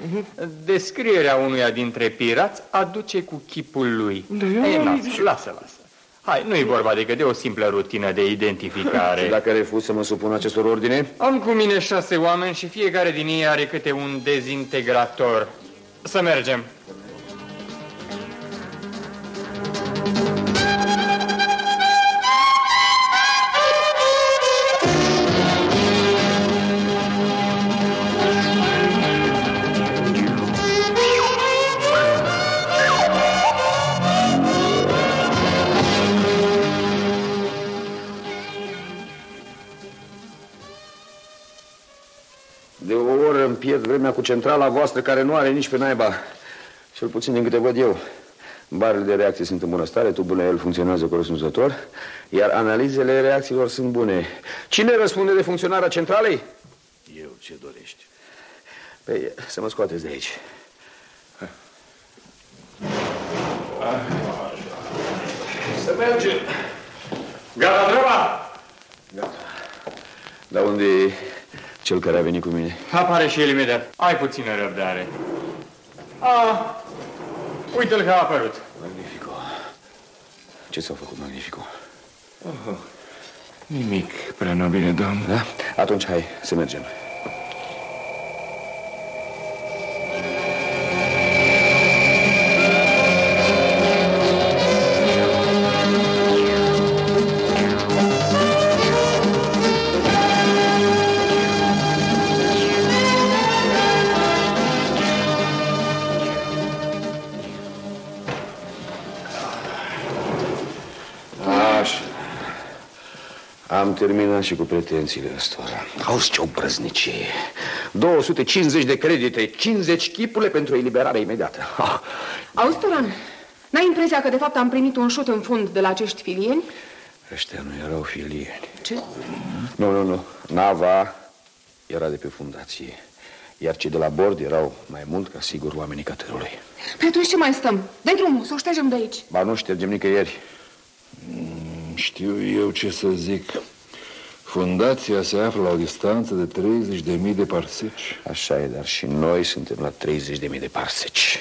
Descrierea unuia dintre pirați aduce cu chipul lui. Da, Ei, lasă, lasă, lasă. Hai, nu-i vorba decât de o simplă rutină de identificare. Și dacă refuz să mă supun acestor ordine? Am cu mine șase oameni și fiecare din ei are câte un dezintegrator. Să mergem. Îmi pierd vremea cu centrala voastră care nu are nici pe naiba. Cel puțin din câte văd eu. Barele de reacție sunt în bună stare, tuburile el funcționează corespunzător, iar analizele reacțiilor sunt bune. Cine răspunde de funcționarea centralei? Eu ce dorești? Păi, să mă scoateți de aici. Să mergem. Gata, treaba? Dar unde e cel care a venit cu mine? Apare și el imediat. Ai puțină răbdare. Ah, uite-l că a apărut. Magnifico. Ce s-a făcut, Magnifico? Oh, nimic, prea nobile domn. Da? Atunci hai să mergem. Terminat și cu pretențiile ăstora. Auzi ce obrăznicie. 250 de credite, 50 chipule pentru eliberare imediată. Ha. Auzi, Turan, n-ai impresia că de fapt am primit un șut în fund de la acești filieni? Ăștia nu erau filieni. Ce? Nu, nu, nu. Nava era de pe fundație. Iar cei de la bord erau mai mult ca sigur oamenii catărului. Pe atunci ce mai stăm? Dai drumul, să o ștergem de aici. Ba nu ștergem nicăieri. Știu eu ce să zic. Fundația se află la o distanță de 30.000 de parseci. Așa e, dar și noi suntem la 30.000 de parseci.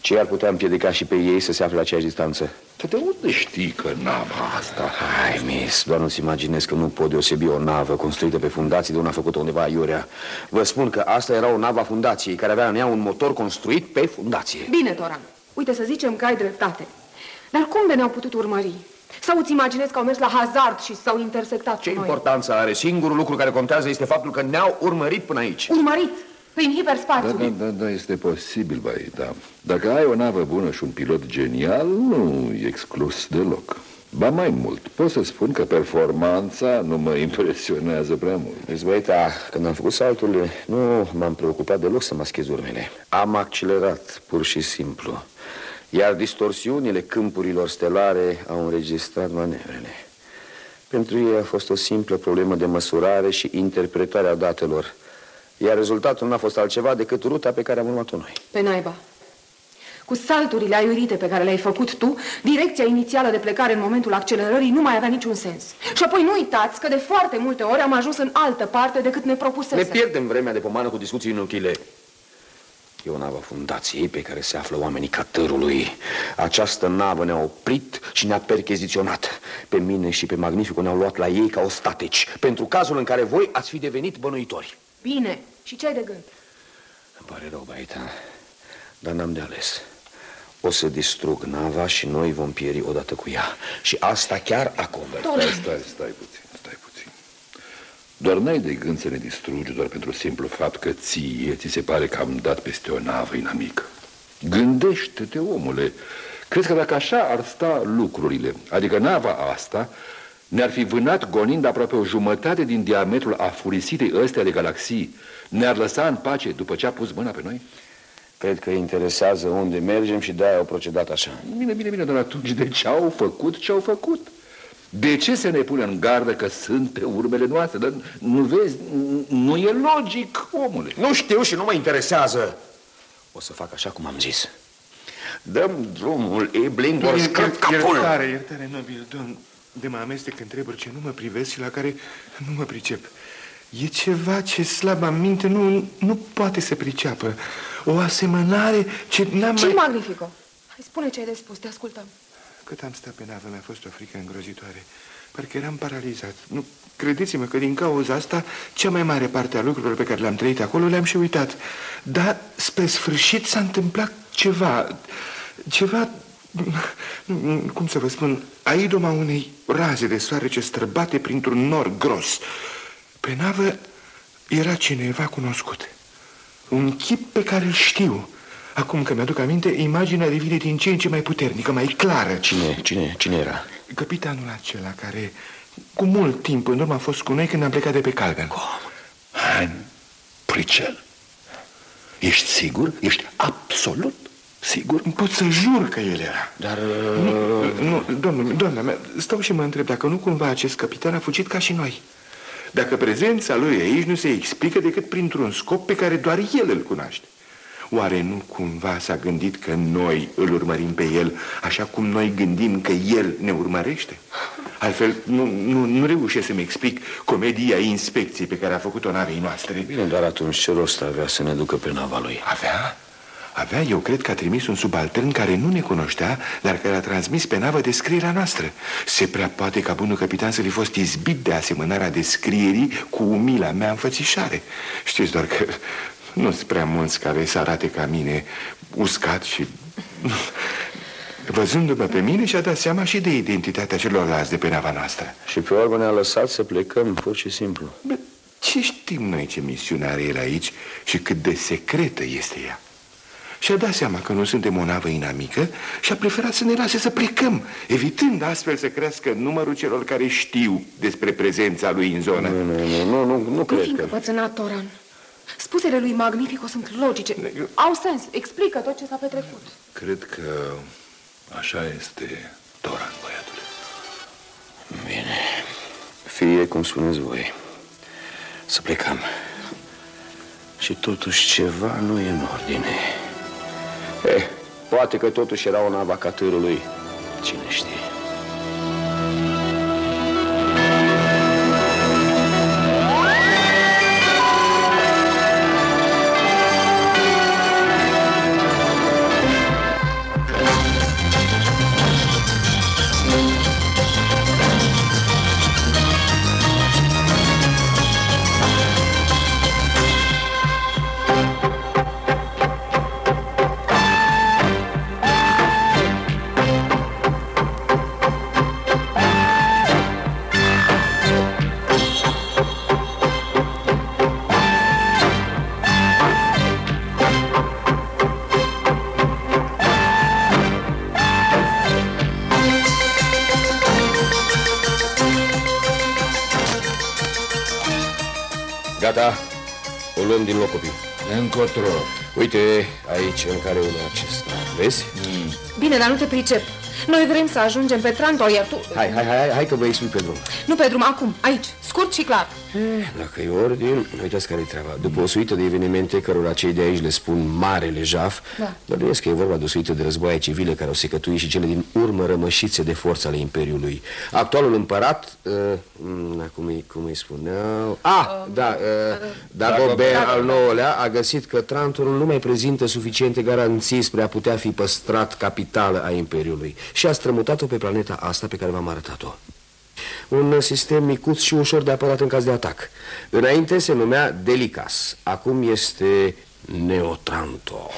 Ce ar putea împiedica și pe ei să se afle la aceeași distanță? Dar de unde știi că nava asta? Hai, mis, doar nu-ți imaginezi că nu pot deosebi o navă construită pe fundații de una făcută undeva aiurea. Vă spun că asta era o navă a fundației, care avea în ea un motor construit pe fundație. Bine, Toran, uite să zicem că ai dreptate. Dar cum de ne-au putut urmări? Sau îți imaginezi că au mers la hazard și s-au intersectat Ce cu noi? importanță are? Singurul lucru care contează este faptul că ne-au urmărit până aici. Urmărit, prin Da, hiperspațiu. da, da, da, este posibil, bai, da. Dacă ai o navă bună și un pilot genial, nu e exclus deloc. Ba mai mult, pot să spun că performanța nu mă impresionează prea mult. Vezi, băieta, când am făcut saltul, nu m-am preocupat deloc să maschez urmele. Am accelerat, pur și simplu. Iar distorsiunile câmpurilor stelare au înregistrat manevrele. Pentru ei a fost o simplă problemă de măsurare și interpretare a datelor. Iar rezultatul n-a fost altceva decât ruta pe care am urmat-o noi. Pe naiba. Cu salturile aiurite pe care le-ai făcut tu, direcția inițială de plecare în momentul accelerării nu mai avea niciun sens. Și apoi nu uitați că de foarte multe ori am ajuns în altă parte decât ne propusese. Ne pierdem vremea de pomană cu discuții inutile. E o navă a fundației pe care se află oamenii catărului. Această navă ne-a oprit și ne-a percheziționat. Pe mine și pe Magnificul ne-au luat la ei ca ostateci, pentru cazul în care voi ați fi devenit bănuitori. Bine, și ce ai de gând? Îmi pare rău, Baita, dar n-am de ales. O să distrug nava și noi vom pieri odată cu ea. Și asta chiar acum. Stai, stai, stai puțin, stai puțin. Doar n-ai de gând să ne distrugi doar pentru simplu fapt că ție ți se pare că am dat peste o navă inamică. Gândește-te, omule. Crezi că dacă așa ar sta lucrurile, adică nava asta ne-ar fi vânat gonind aproape o jumătate din diametrul afurisitei ăstea de galaxii, ne-ar lăsa în pace după ce a pus mâna pe noi? Cred că interesează unde mergem și de-aia au procedat așa. Bine, bine, bine, dar atunci de ce au făcut ce au făcut? De ce să ne pune în gardă că sunt pe urmele noastre? Dar nu vezi, nu e logic, omule. Nu știu și nu mă interesează. O să fac așa cum am zis. Dăm drumul, Ebling, vor Iert- scăp capul. Iertare, iertare, nobil domn, de mă amestec întrebări ce nu mă privesc și la care nu mă pricep. E ceva ce slaba minte nu, nu poate să priceapă. O asemănare ce n-am Ce mai... magnifico! Hai, spune ce ai de spus, te ascultăm. Cât am stat pe navă, mi-a fost o frică îngrozitoare. Parcă eram paralizat. Nu, credeți-mă că din cauza asta, cea mai mare parte a lucrurilor pe care le-am trăit acolo le-am și uitat. Dar spre sfârșit s-a întâmplat ceva, ceva, nu, cum să vă spun, a idoma unei raze de soare ce străbate printr-un nor gros. Pe navă era cineva cunoscut. Un chip pe care îl știu. Acum că mi-aduc aminte, imaginea devine din ce în ce mai puternică, mai clară. Cine, cine, cine era? Capitanul acela care cu mult timp în urmă a fost cu noi când am plecat de pe Calgan. Han Pricel. Ești sigur? Ești absolut sigur? Pot să jur că el era. Dar... Nu, nu domnul, doamna mea, stau și mă întreb dacă nu cumva acest capitan a fugit ca și noi. Dacă prezența lui aici nu se explică decât printr-un scop pe care doar el îl cunoaște. Oare nu cumva s-a gândit că noi îl urmărim pe el așa cum noi gândim că el ne urmărește? Altfel, nu, nu, nu reușesc să-mi explic comedia inspecției pe care a făcut-o navei noastre. Bine, dar atunci ce rost avea să ne ducă pe nava lui? Avea? Avea, eu cred că a trimis un subaltern care nu ne cunoștea, dar care a transmis pe navă descrierea noastră. Se prea poate ca bunul capitan să fi fost izbit de asemănarea descrierii cu umila mea înfățișare. Știți doar că nu sunt prea mulți care să arate ca mine uscat și... Văzându-mă pe mine și-a dat seama și de identitatea celorlalți de pe nava noastră. Și pe urmă ne-a lăsat să plecăm, pur și simplu. Bă, ce știm noi ce misiune are el aici și cât de secretă este ea? Și-a dat seama că nu suntem o navă inamică și a preferat să ne lase să plecăm, evitând astfel să crească numărul celor care știu despre prezența lui în zonă. Nu, nu, nu, nu, nu, nu Nu cred fi că... încăpățânat, Toran. Spusele lui Magnifico sunt logice. Au sens. Explică tot ce s-a petrecut. Cred că așa este, Toran, băiatule. Bine, fie cum spuneți voi. Să plecăm. Și totuși ceva nu e în ordine. Eh, poate că totuși era o navă a catârului. Cine știe? Încotro. Uite, aici, în care unul acesta. Vezi? Bine, dar nu te pricep. Noi vrem să ajungem pe Trantor, iar tu... Hai, hai, hai, hai că vă explic pe drum. Nu pe drum, acum, aici, scurt și clar. Dacă e ordin, uitați care e treaba. După o suită de evenimente cărora cei de aici le spun Marele Jaf, Da. bănuiesc că e vorba de o suită de războaie civile care au secătuit și cele din urmă rămășițe de forță ale Imperiului. Actualul împărat, uh, mm, cum, îi, cum îi spuneau... Ah, da, uh, Dagobert al nouălea a găsit că Trantorul nu mai prezintă suficiente garanții spre a putea fi păstrat capitală a Imperiului și a strămutat-o pe planeta asta pe care v-am arătat-o. Un sistem micuț și ușor de apărat în caz de atac. Înainte se numea Delicas, acum este Neotranto.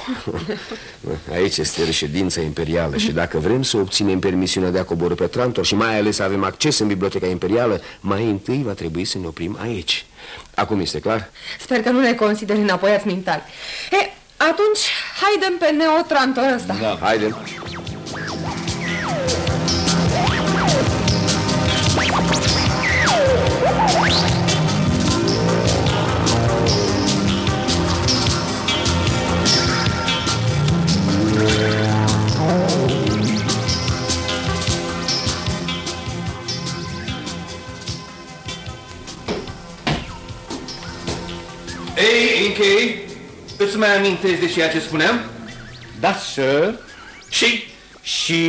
Aici este reședința imperială și dacă vrem să obținem permisiunea de a coborâ pe Trantor și mai ales să avem acces în biblioteca imperială, mai întâi va trebui să ne oprim aici. Acum este clar? Sper că nu ne consideri înapoiați mentali. E, atunci, haidem pe Neotrantor ăsta. Da. Haide. Închei. Îți mai amintezi de ceea ce spuneam? Da, sir. Și? Și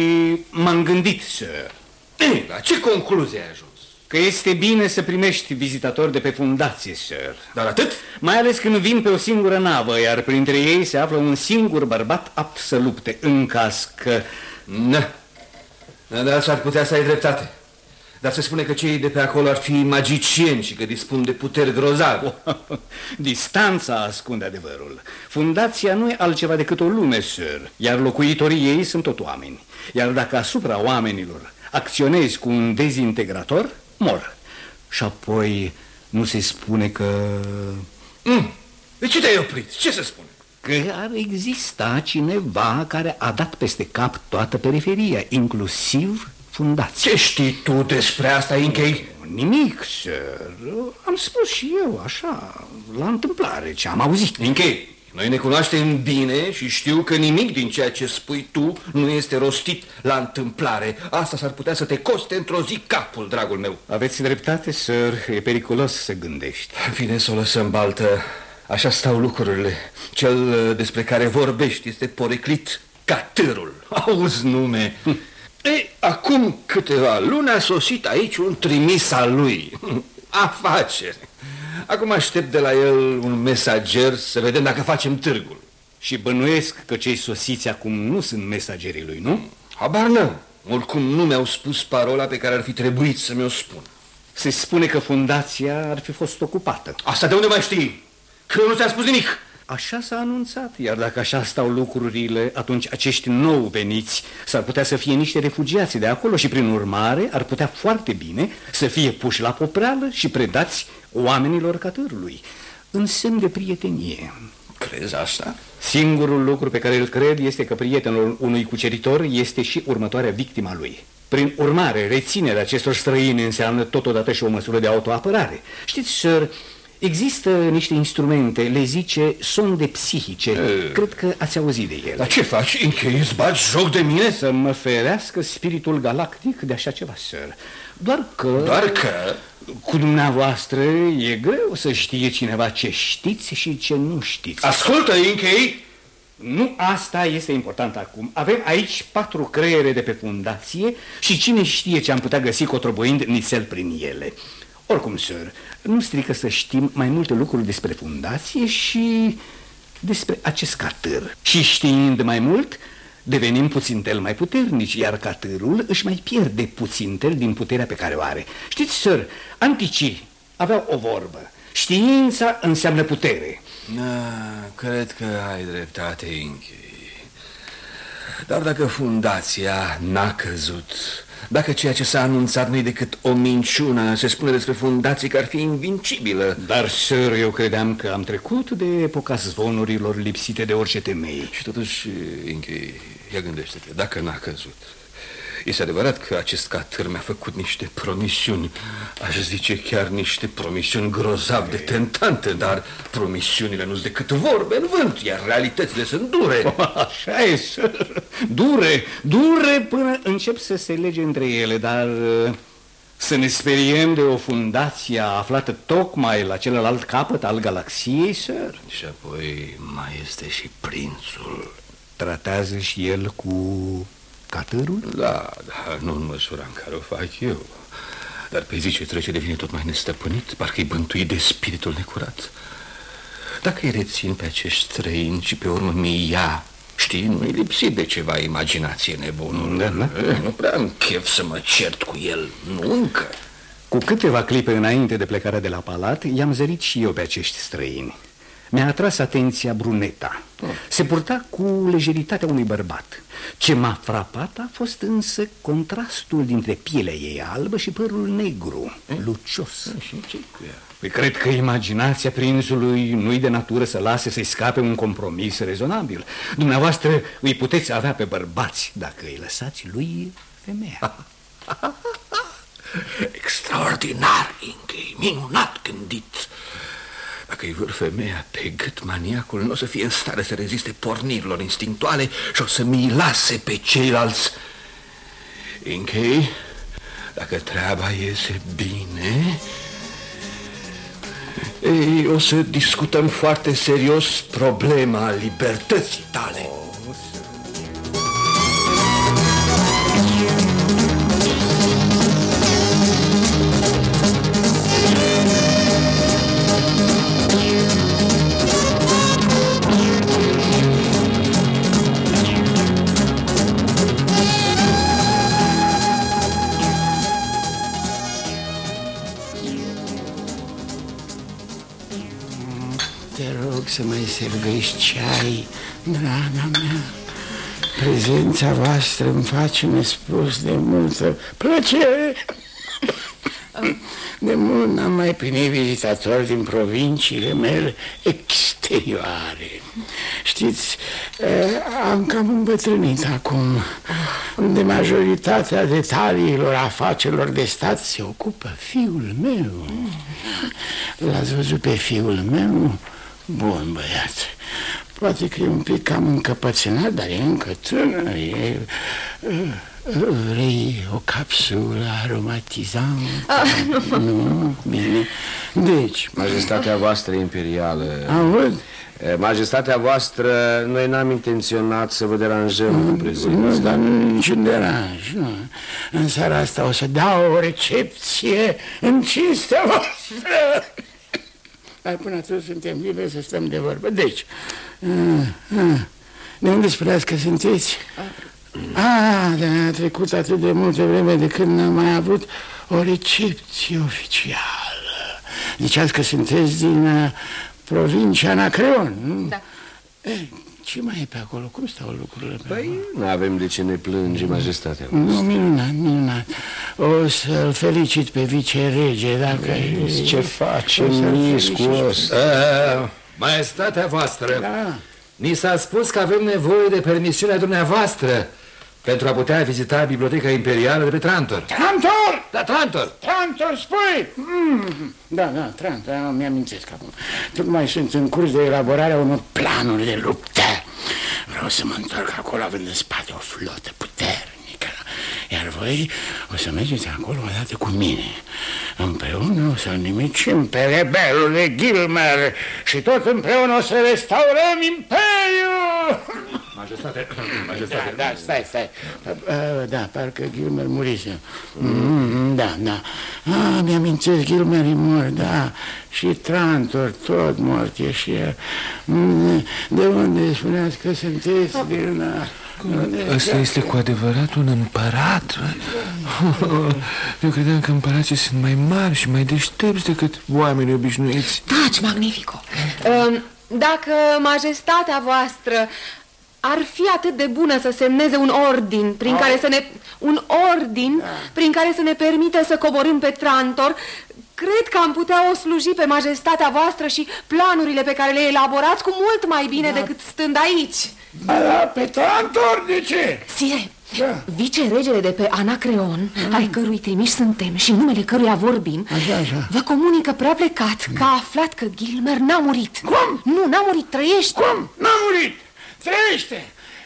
m-am gândit, sir. Ei, la ce concluzie ai ajuns? Că este bine să primești vizitatori de pe fundație, sir. Dar atât? Mai ales când vin pe o singură navă, iar printre ei se află un singur bărbat apt să lupte, în caz că... Na, da, dar s-ar putea să ai dreptate. Dar se spune că cei de pe acolo ar fi magicieni și că dispun de puteri grozave. Distanța ascunde adevărul. Fundația nu e altceva decât o lume, sir, iar locuitorii ei sunt tot oameni. Iar dacă asupra oamenilor acționezi cu un dezintegrator, mor. Și apoi nu se spune că... Mm. De ce te-ai oprit? Ce se spune? Că ar exista cineva care a dat peste cap toată periferia, inclusiv fundația. Ce știi tu despre asta, Inchei? Nimic, sir. Am spus și eu, așa, la întâmplare, ce am auzit. Inchei, noi ne cunoaștem bine și știu că nimic din ceea ce spui tu nu este rostit la întâmplare. Asta s-ar putea să te coste într-o zi capul, dragul meu. Aveți dreptate, sir. E periculos să gândești. Bine să o lăsăm baltă. Așa stau lucrurile. Cel uh, despre care vorbești este poreclit ca târul. Auzi nume. Ei, acum câteva luni a sosit aici un trimis al lui. Afacere. Acum aștept de la el un mesager să vedem dacă facem târgul. Și bănuiesc că cei sosiți acum nu sunt mesagerii lui, nu? Habar n-am. Oricum nu mi-au spus parola pe care ar fi trebuit să mi-o spun. Se spune că fundația ar fi fost ocupată. Asta de unde mai știi? Că nu ți-a spus nimic. Așa s-a anunțat, iar dacă așa stau lucrurile, atunci acești nou veniți s-ar putea să fie niște refugiați de acolo și prin urmare ar putea foarte bine să fie puși la popreală și predați oamenilor catărului, în semn de prietenie. Crezi asta? Singurul lucru pe care îl cred este că prietenul unui cuceritor este și următoarea victima lui. Prin urmare, reținerea acestor străini înseamnă totodată și o măsură de autoapărare. Știți, sir, Există niște instrumente, le zice sonde psihice. E... Cred că ați auzit de ele. Dar ce faci? Închei, îți bagi joc de mine? Să mă ferească spiritul galactic de așa ceva, sir. Doar că... Doar că... Cu dumneavoastră e greu să știe cineva ce știți și ce nu știți. Ascultă, Închei! Nu asta este important acum. Avem aici patru creiere de pe fundație și cine știe ce am putea găsi cotroboind nițel prin ele. Oricum, sir, nu strică să știm mai multe lucruri despre fundație și despre acest catâr. Și știind mai mult, devenim puțintel mai puternici, iar catârul își mai pierde puțintel din puterea pe care o are. Știți, sir, anticii aveau o vorbă. Știința înseamnă putere. Da, cred că ai dreptate, Inchi. Dar dacă fundația n-a căzut, dacă ceea ce s-a anunțat nu e decât o minciună, se spune despre fundații că ar fi invincibilă. Dar, sir, eu credeam că am trecut de epoca zvonurilor lipsite de orice temei. Și totuși, Inchi, ia gândește-te, dacă n-a căzut, este adevărat că acest catâr mi-a făcut niște promisiuni, aș zice chiar niște promisiuni grozav de tentante, dar promisiunile nu sunt decât vorbe în vânt, iar realitățile sunt dure. Așa e, dure, dure până încep să se lege între ele, dar uh, să ne speriem de o fundație aflată tocmai la celălalt capăt al galaxiei, sir. Și apoi mai este și prințul. Tratează și el cu catărul? Da, da, nu în măsura în care o fac eu. Dar pe zi ce trece devine tot mai nestăpânit, parcă-i bântuit de spiritul necurat. Dacă îi rețin pe acești străini și pe urmă mi ia, știi, nu-i lipsit de ceva imaginație nebunul. Da, da. Eh, nu prea am chef să mă cert cu el, nu încă. Cu câteva clipe înainte de plecarea de la palat, i-am zărit și eu pe acești străini. Mi-a atras atenția bruneta. Se purta cu lejeritatea unui bărbat. Ce m-a frapat a fost însă contrastul dintre pielea ei albă și părul negru, e? lucios. E, și ce cu ea? Păi cred că imaginația prințului nu-i de natură să lase să-i scape un compromis rezonabil. Dumneavoastră îi puteți avea pe bărbați dacă îi lăsați lui femeia. Extraordinar, Inge, minunat gândit. Dacă îi vâr femeia pe gât, maniacul nu o să fie în stare să reziste pornirilor instinctuale și o să mi lase pe ceilalți. Închei, dacă treaba iese bine, ei, o să discutăm foarte serios problema libertății tale. Oh, să mai servești ceai, draga mea. Prezența voastră îmi face nespus de multă plăcere. De mult n-am mai primit vizitatori din provinciile mele exterioare. Știți, eh, am cam îmbătrânit acum. De majoritatea detaliilor afacerilor de stat se ocupă fiul meu. L-ați văzut pe fiul meu? Bun băiat. Poate că e un pic cam încăpățânat, dar e încă tânăr. E... Vrei o capsulă aromatizantă? Ah, nu. nu? Bine. Deci... Majestatea voastră imperială... Aud? Majestatea voastră, noi n-am intenționat să vă deranjăm cu prezența. Nu, dar nu niciun deranj, nu. În seara asta o să dau o recepție în cinstea voastră. Dar până atunci suntem liberi să stăm de vorbă. Deci, de unde spuneați că sunteți? Ah, de a trecut atât de multă vreme de când n-am mai avut o recepție oficială. Ziceați că sunteți din uh, provincia Anacreon, nu? Da. Eh, ce mai e pe acolo? Cum stau lucrurile pe Păi, nu avem de ce ne plânge, majestatea Nu, minunat, minunat. O să-l felicit pe vicerege, dacă... Ce face O să-l miscul felicit. ăsta? Uh, maestatea voastră, Da. ni s-a spus că avem nevoie de permisiunea dumneavoastră pentru a putea vizita Biblioteca Imperială de pe Trantor. Trantor! Da, Trantor! Trantor, spui! Mm. Da, da, Trantor, da, mi-amintesc acum. Tocmai sunt în curs de elaborare a unor planuri de luptă. Vreau să mă întorc acolo având în spate o flotă puternică. Iar voi o să mergeți acolo odată cu mine. Împreună o să-l nimicim pe rebelul de Gilmer și tot împreună o să restaurăm Imperiul! Majestate, Da, da, stai, stai. Uh, Da, parcă Gilmer murise. Mm, Da, da. Ah, mi-amintesc, Gilmer e mort, da. Și Trantor, tot mort e și el. Mm, De unde spuneați că sunteți din... uh, Ăsta este cu adevărat un împărat? Eu credeam că împărații sunt mai mari și mai deștepți decât oamenii obișnuiți. Taci, magnifico! Um, Dacă majestatea voastră ar fi atât de bună să semneze un ordin prin care să ne... un ordin prin care să ne permită să coborâm pe Trantor, cred că am putea o sluji pe majestatea voastră și planurile pe care le elaborați cu mult mai bine decât stând aici. Da, da, pe Trantor, de ce? Sire, viceregele de pe Anacreon, ai cărui trimiși suntem și numele căruia vorbim, Așa, așa. vă comunică prea plecat că a aflat că Gilmer n-a murit. Cum? Nu, n-a murit, trăiește. Cum? N-a murit! Trăiește!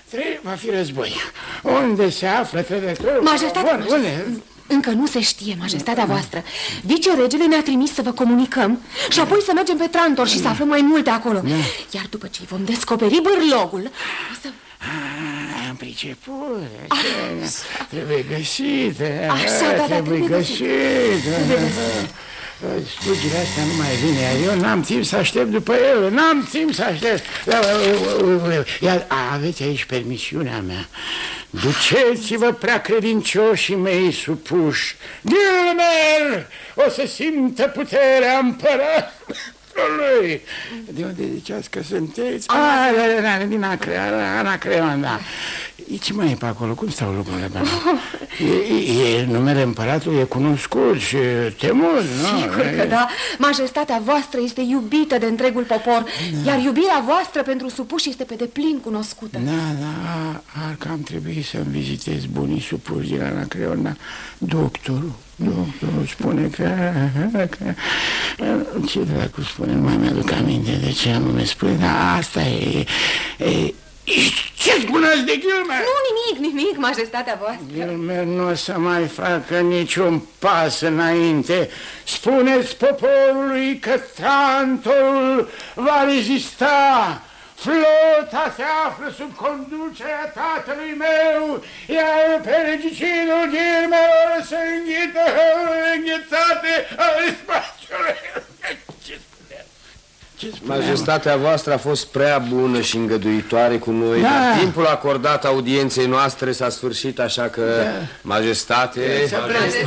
Tre Va fi război. Unde se află trădătorul? Majestatea Bun, Unde? Încă nu se știe, majestatea voastră. Viceregele ne-a trimis să vă comunicăm și apoi să mergem pe Trantor și să aflăm mai multe acolo. Iar după ce vom descoperi bârlogul, o să... Ah, Am priceput. Trebuie găsit. Așa, da, da, Trebuie trebuie găsit. Trebuie găsit. Slugile astea nu mai vine, iar eu n-am timp să aștept după el, n-am timp să aștept. Da, Iar aveți aici permisiunea mea. Duceți-vă prea credincioșii mei supuși. Gilmer o să simtă puterea împăratului. De unde ziceați că sunteți? Ah, da, da, da, din Anacre- Anacreon, da. E ce mai e pe acolo? Cum stau lucrurile pe acolo? E, e, numele împăratului e cunoscut și temut, nu? Sigur că da. Majestatea voastră este iubită de întregul popor, iar iubirea voastră pentru supuși este pe deplin cunoscută. Da, da, ar că am trebuit să-mi vizitez bunii supuși din Anacreon, da. Doctorul, doctorul spune că, că... Ce dracu spune, nu mai mi-aduc aminte de ce anume spune, dar asta e... e ce spuneți de Gilmer? Nu, nimic, nimic, majestatea voastră. Gilmer nu o să mai facă niciun pas înainte. Spuneți poporului că Trantorul va rezista. Flota se află sub conducerea tatălui meu, iar pe regicidul Gilmer o să înghită hăurile înghețate ale spațiului. Majestatea voastră a fost prea bună și îngăduitoare cu noi da. Dar timpul acordat audienței noastre s-a sfârșit Așa că, da. majestate Să plece,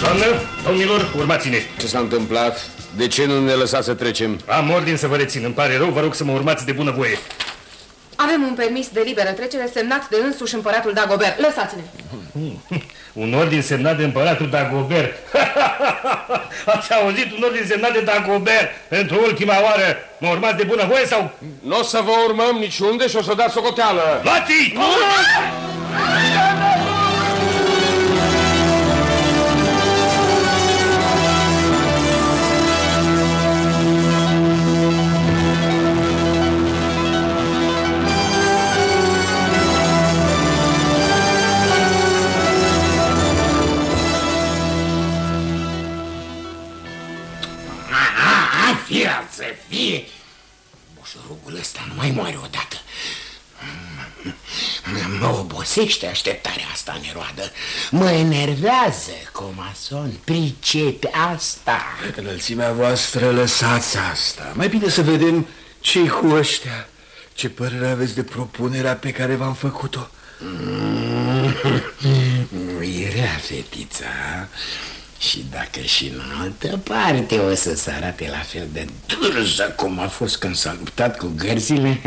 Doamnă, domnilor, urmați-ne Ce s-a întâmplat? De ce nu ne lăsați să trecem? Am ordin să vă rețin. Îmi pare rău, vă rog să mă urmați de bunăvoie. Avem un permis de liberă trecere semnat de însuși împăratul Dagobert. Lăsați-ne! Un ordin semnat de împăratul Dagobert. Ați auzit un ordin semnat de Dagobert pentru ultima oară? Mă urmați de bunăvoie sau... Nu o să vă urmăm niciunde și o să dați socoteală. Luați-i! Aha, fie să fie. Moșorugul ăsta nu mai moare odată. Mă obosește așteptarea asta neroadă. Mă enervează, Comason. Pricepe asta. Înălțimea voastră, lăsați asta. Mai bine să vedem ce cu ăștia. Ce părere aveți de propunerea pe care v-am făcut-o? Nu-i rea, fetița. Și dacă și în altă parte o să se arate la fel de durză cum a fost când s-a luptat cu gărzile,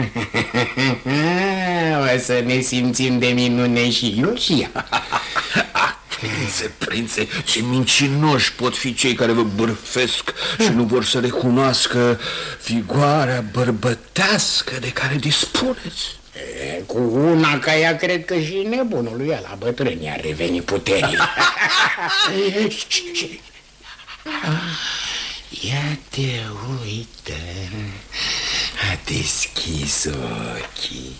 o să ne simțim de minune și eu și ea. Prințe, prințe, ce mincinoși pot fi cei care vă bârfesc și nu vor să recunoască vigoarea bărbătească de care dispuneți. E, cu una ca ea, cred că și nebunului ăla bătrân a revenit puterii. Ia te uită, a deschis ochii.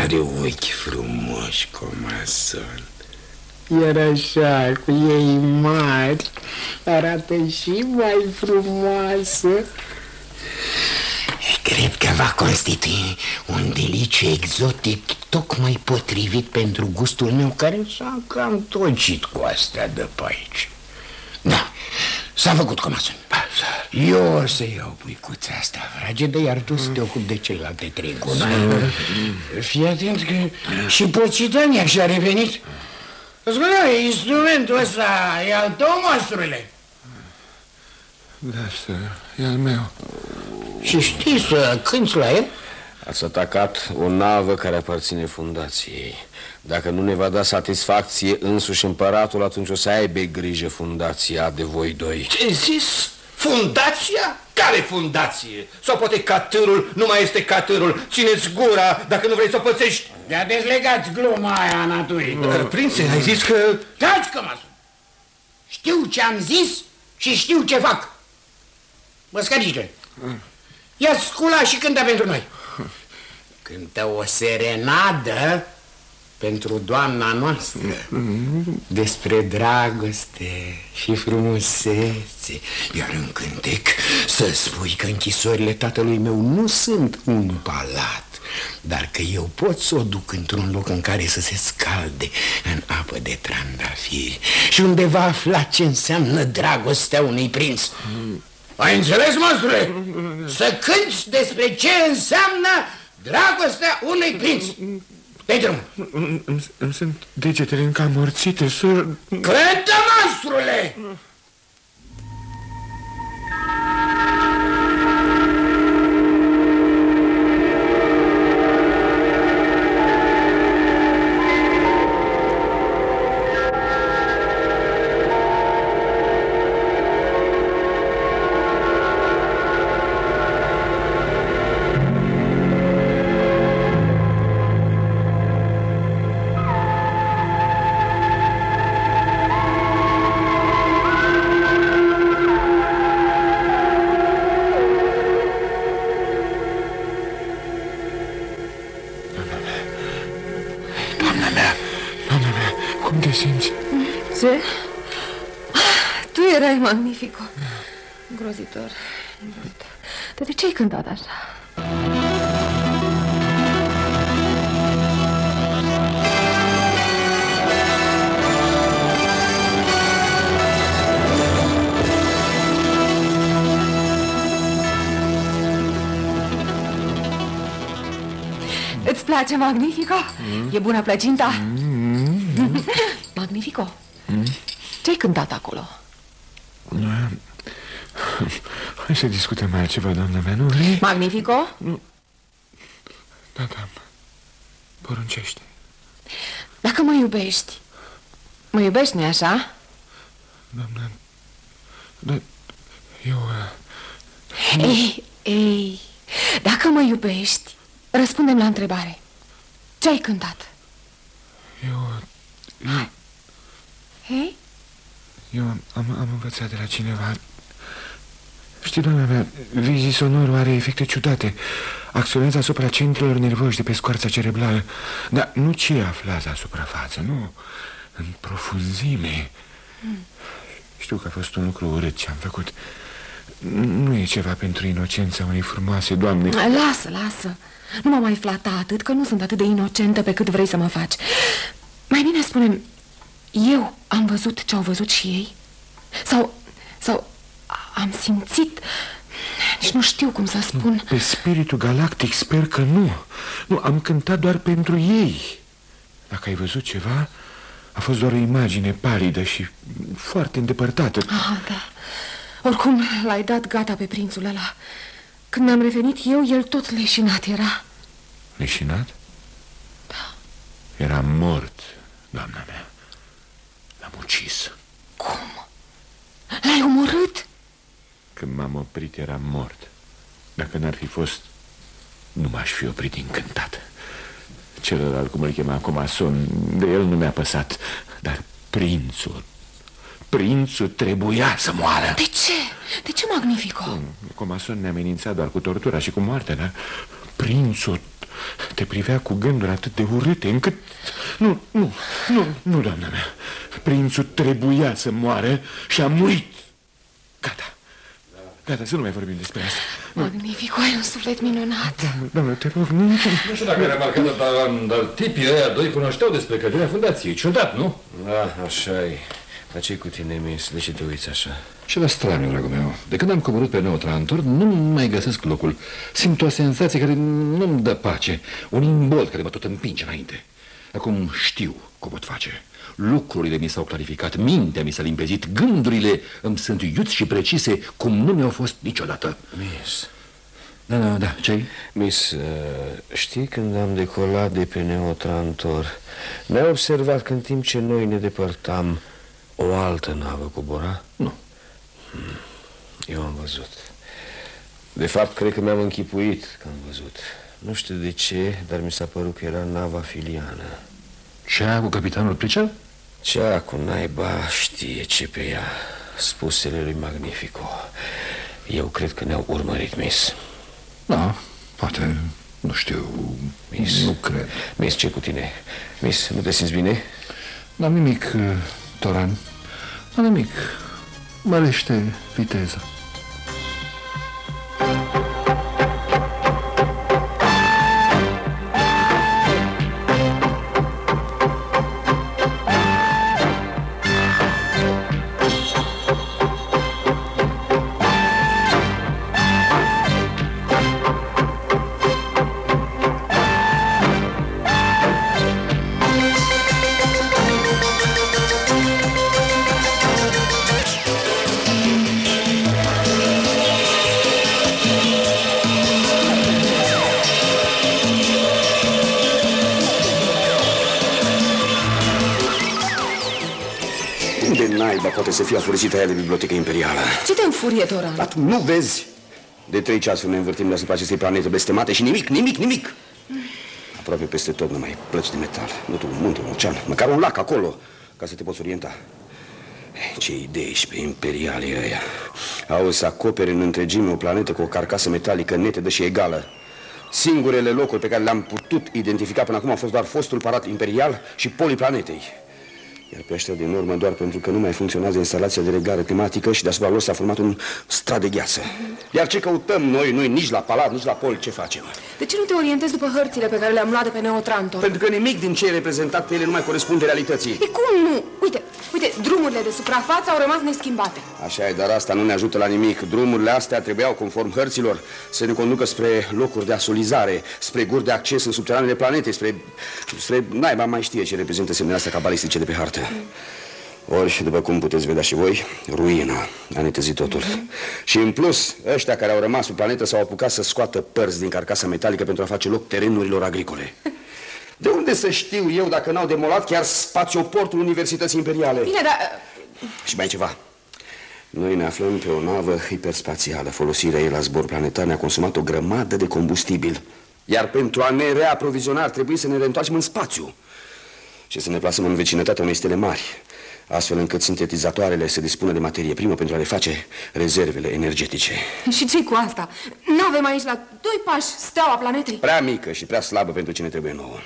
Are ochi frumoși, comason. Iar așa, cu ei mari, arată și mai frumoasă. Cred că va constitui un deliciu exotic tocmai potrivit pentru gustul meu care s-a cam tocit cu astea de pe aici. Da, s-a făcut comasul. Eu o să iau puicuța asta fragedă, iar tu să te ocupi de celelalte trei guri. Fii atent că și Pocidania și-a revenit. Ascultă, instrumentul ăsta e al tău, monstrurile. Da, stă, e al meu. Și știi să cânti la el? Ați atacat o navă care aparține fundației. Dacă nu ne va da satisfacție însuși împăratul, atunci o să aibă grijă fundația de voi doi. Ce zis? Fundația? Care fundație? Sau poate catârul nu mai este catârul? Țineți gura dacă nu vrei să o pățești. Ia dezlegați gluma aia a naturii. Dar, prințe, ai zis că... Taci, cămasul! Știu ce am zis și știu ce fac. Băscăriște, ia scula și cântă pentru noi. Cântă o serenadă pentru doamna noastră. Despre dragoste și frumusețe. Iar în cântec să spui că închisorile tatălui meu nu sunt un palat dar că eu pot să o duc într-un loc în care să se scalde în apă de trandafiri. Și unde va afla ce înseamnă dragostea unui prinț Ai înțeles, monstrule? Să cânti despre ce înseamnă dragostea unui prinț pe drum. Îmi, îmi sunt degetele încă amorțite, sur... Cântă, monstrule! Îngrozitor. Îngrozitor. Dar de ce ai cântat așa? Îți place Magnifico? Mm. E bună plăcinta? Mm. Magnifico. Mm? Ce-ai cântat acolo? Hai să discutăm altceva, doamna mea, nu vrei? Magnifico? Nu. Da, da. Poruncește. Dacă mă iubești, mă iubești, nu așa? Doamna, da, eu... Uh... Ei, ei, dacă mă iubești, răspundem la întrebare. Ce ai cântat? Eu... eu... Hei? Eu am, am, am învățat de la cineva Știi, doamna mea, vizii sonorul are efecte ciudate. Acționează asupra centrelor nervoși de pe scoarța cerebrală. Dar nu ce aflați asupra față, nu? În profunzime. Mm. Știu că a fost un lucru urât ce am făcut. Nu e ceva pentru inocența unei frumoase doamne. Lasă, lasă. Nu mă mai flata atât că nu sunt atât de inocentă pe cât vrei să mă faci. Mai bine spune eu am văzut ce au văzut și ei? Sau, sau am simțit... Nici nu știu cum să spun. Pe spiritul galactic sper că nu. Nu, am cântat doar pentru ei. Dacă ai văzut ceva A fost doar o imagine palidă și foarte îndepărtată. Ah, da. Oricum l-ai dat gata pe prințul ăla. Când mi-am revenit eu, el tot leșinat era. Leșinat? Da. Era mort, doamna mea. L-am ucis. Cum? L-ai omorât? Când m-am oprit era mort. Dacă n-ar fi fost Nu m-aș fi oprit încântat. Celălalt, cum îl chema acum, son De el nu mi-a păsat Dar prințul Prințul trebuia să moară. De ce? De ce Magnifico? Comason ne amenința doar cu tortura și cu moartea Dar prințul te privea cu gânduri atât de urâte încât... Nu, nu, nu, nu, doamna mea. Prințul trebuia să moară și a murit. Gata Gata, să nu mai vorbim despre asta Magnifico, ai un suflet minunat Doamne, te rog, nu... Nu știu dacă ai remarcat, dar, dar tipii ăia doi cunoșteau despre căderea fundației Ciudat, nu? Da, așa e Dar ce cu tine, mis? De ce te uiți așa? Ceva straniu, dragul meu. De când am coborât pe Neotrantor, nu mai găsesc locul. Simt o senzație care nu-mi dă pace. Un imbold care mă tot împinge înainte. Acum știu cum pot face. Lucrurile mi s-au clarificat, mintea mi s-a limpezit, gândurile îmi sunt iuți și precise cum nu mi-au fost niciodată. Miss. Da, da, da, ce Miss, uh, știi când am decolat de pe Neotrantor, ne-ai observat că în timp ce noi ne depărtam, o altă navă cobora? Nu. Hmm. Eu am văzut. De fapt, cred că mi-am închipuit că am văzut. Nu știu de ce, dar mi s-a părut că era nava filiană. Cea cu capitanul Pricel? Cea cu naiba știe ce pe ea. Spusele lui Magnifico. Eu cred că ne-au urmărit, Miss. Da, poate, nu știu, Miss, nu cred. Miss, ce cu tine? Miss, nu te simți bine? N-am nimic, Toran. N-am nimic. Mărește viteza. Naiba poate să fie afurisită aia de bibliotecă imperială? Ce te înfurie, Toran? Dar tu nu vezi? De trei ceasuri ne învârtim deasupra acestei planete blestemate și nimic, nimic, nimic. Aproape peste tot numai plăci de metal. Nu tu, un munte, un ocean, măcar un lac acolo, ca să te poți orienta. Ce idei și pe imperialii ăia. Au să acopere în întregime o planetă cu o carcasă metalică netedă și egală. Singurele locuri pe care le-am putut identifica până acum au fost doar fostul parat imperial și poliplanetei. Iar pe ăștia din urmă doar pentru că nu mai funcționează instalația de reglare climatică și deasupra lor s-a format un strat de gheață. Iar ce căutăm noi, noi nici la palat, nici la pol, ce facem? De ce nu te orientezi după hărțile pe care le-am luat de pe Neotrantor? Pentru că nimic din ce e reprezentat pe ele nu mai corespunde realității. E cum nu? Uite, uite, drumurile de suprafață au rămas neschimbate. Așa e, dar asta nu ne ajută la nimic. Drumurile astea trebuiau, conform hărților, să ne conducă spre locuri de asolizare, spre guri de acces în subteranele planetei, spre... spre... naiba mai știe ce reprezintă semnele astea cabalistice de pe hartă. Deșertă. Ori, după cum puteți vedea și voi, ruina a netezit totul. Și în plus, ăștia care au rămas pe planetă s-au apucat să scoată părți din carcasa metalică pentru a face loc terenurilor agricole. De unde să știu eu dacă n-au demolat chiar spațioportul Universității Imperiale? Bine, dar... Și mai ceva. Noi ne aflăm pe o navă hiperspațială. Folosirea ei la zbor planetar ne-a consumat o grămadă de combustibil. Iar pentru a ne reaproviziona ar trebui să ne reîntoarcem în spațiu și să ne plasăm în vecinătatea unei stele mari, astfel încât sintetizatoarele să dispună de materie primă pentru a le face rezervele energetice. Și ce cu asta? N-avem aici la doi pași steaua planetei. Prea mică și prea slabă pentru ce ne trebuie nouă.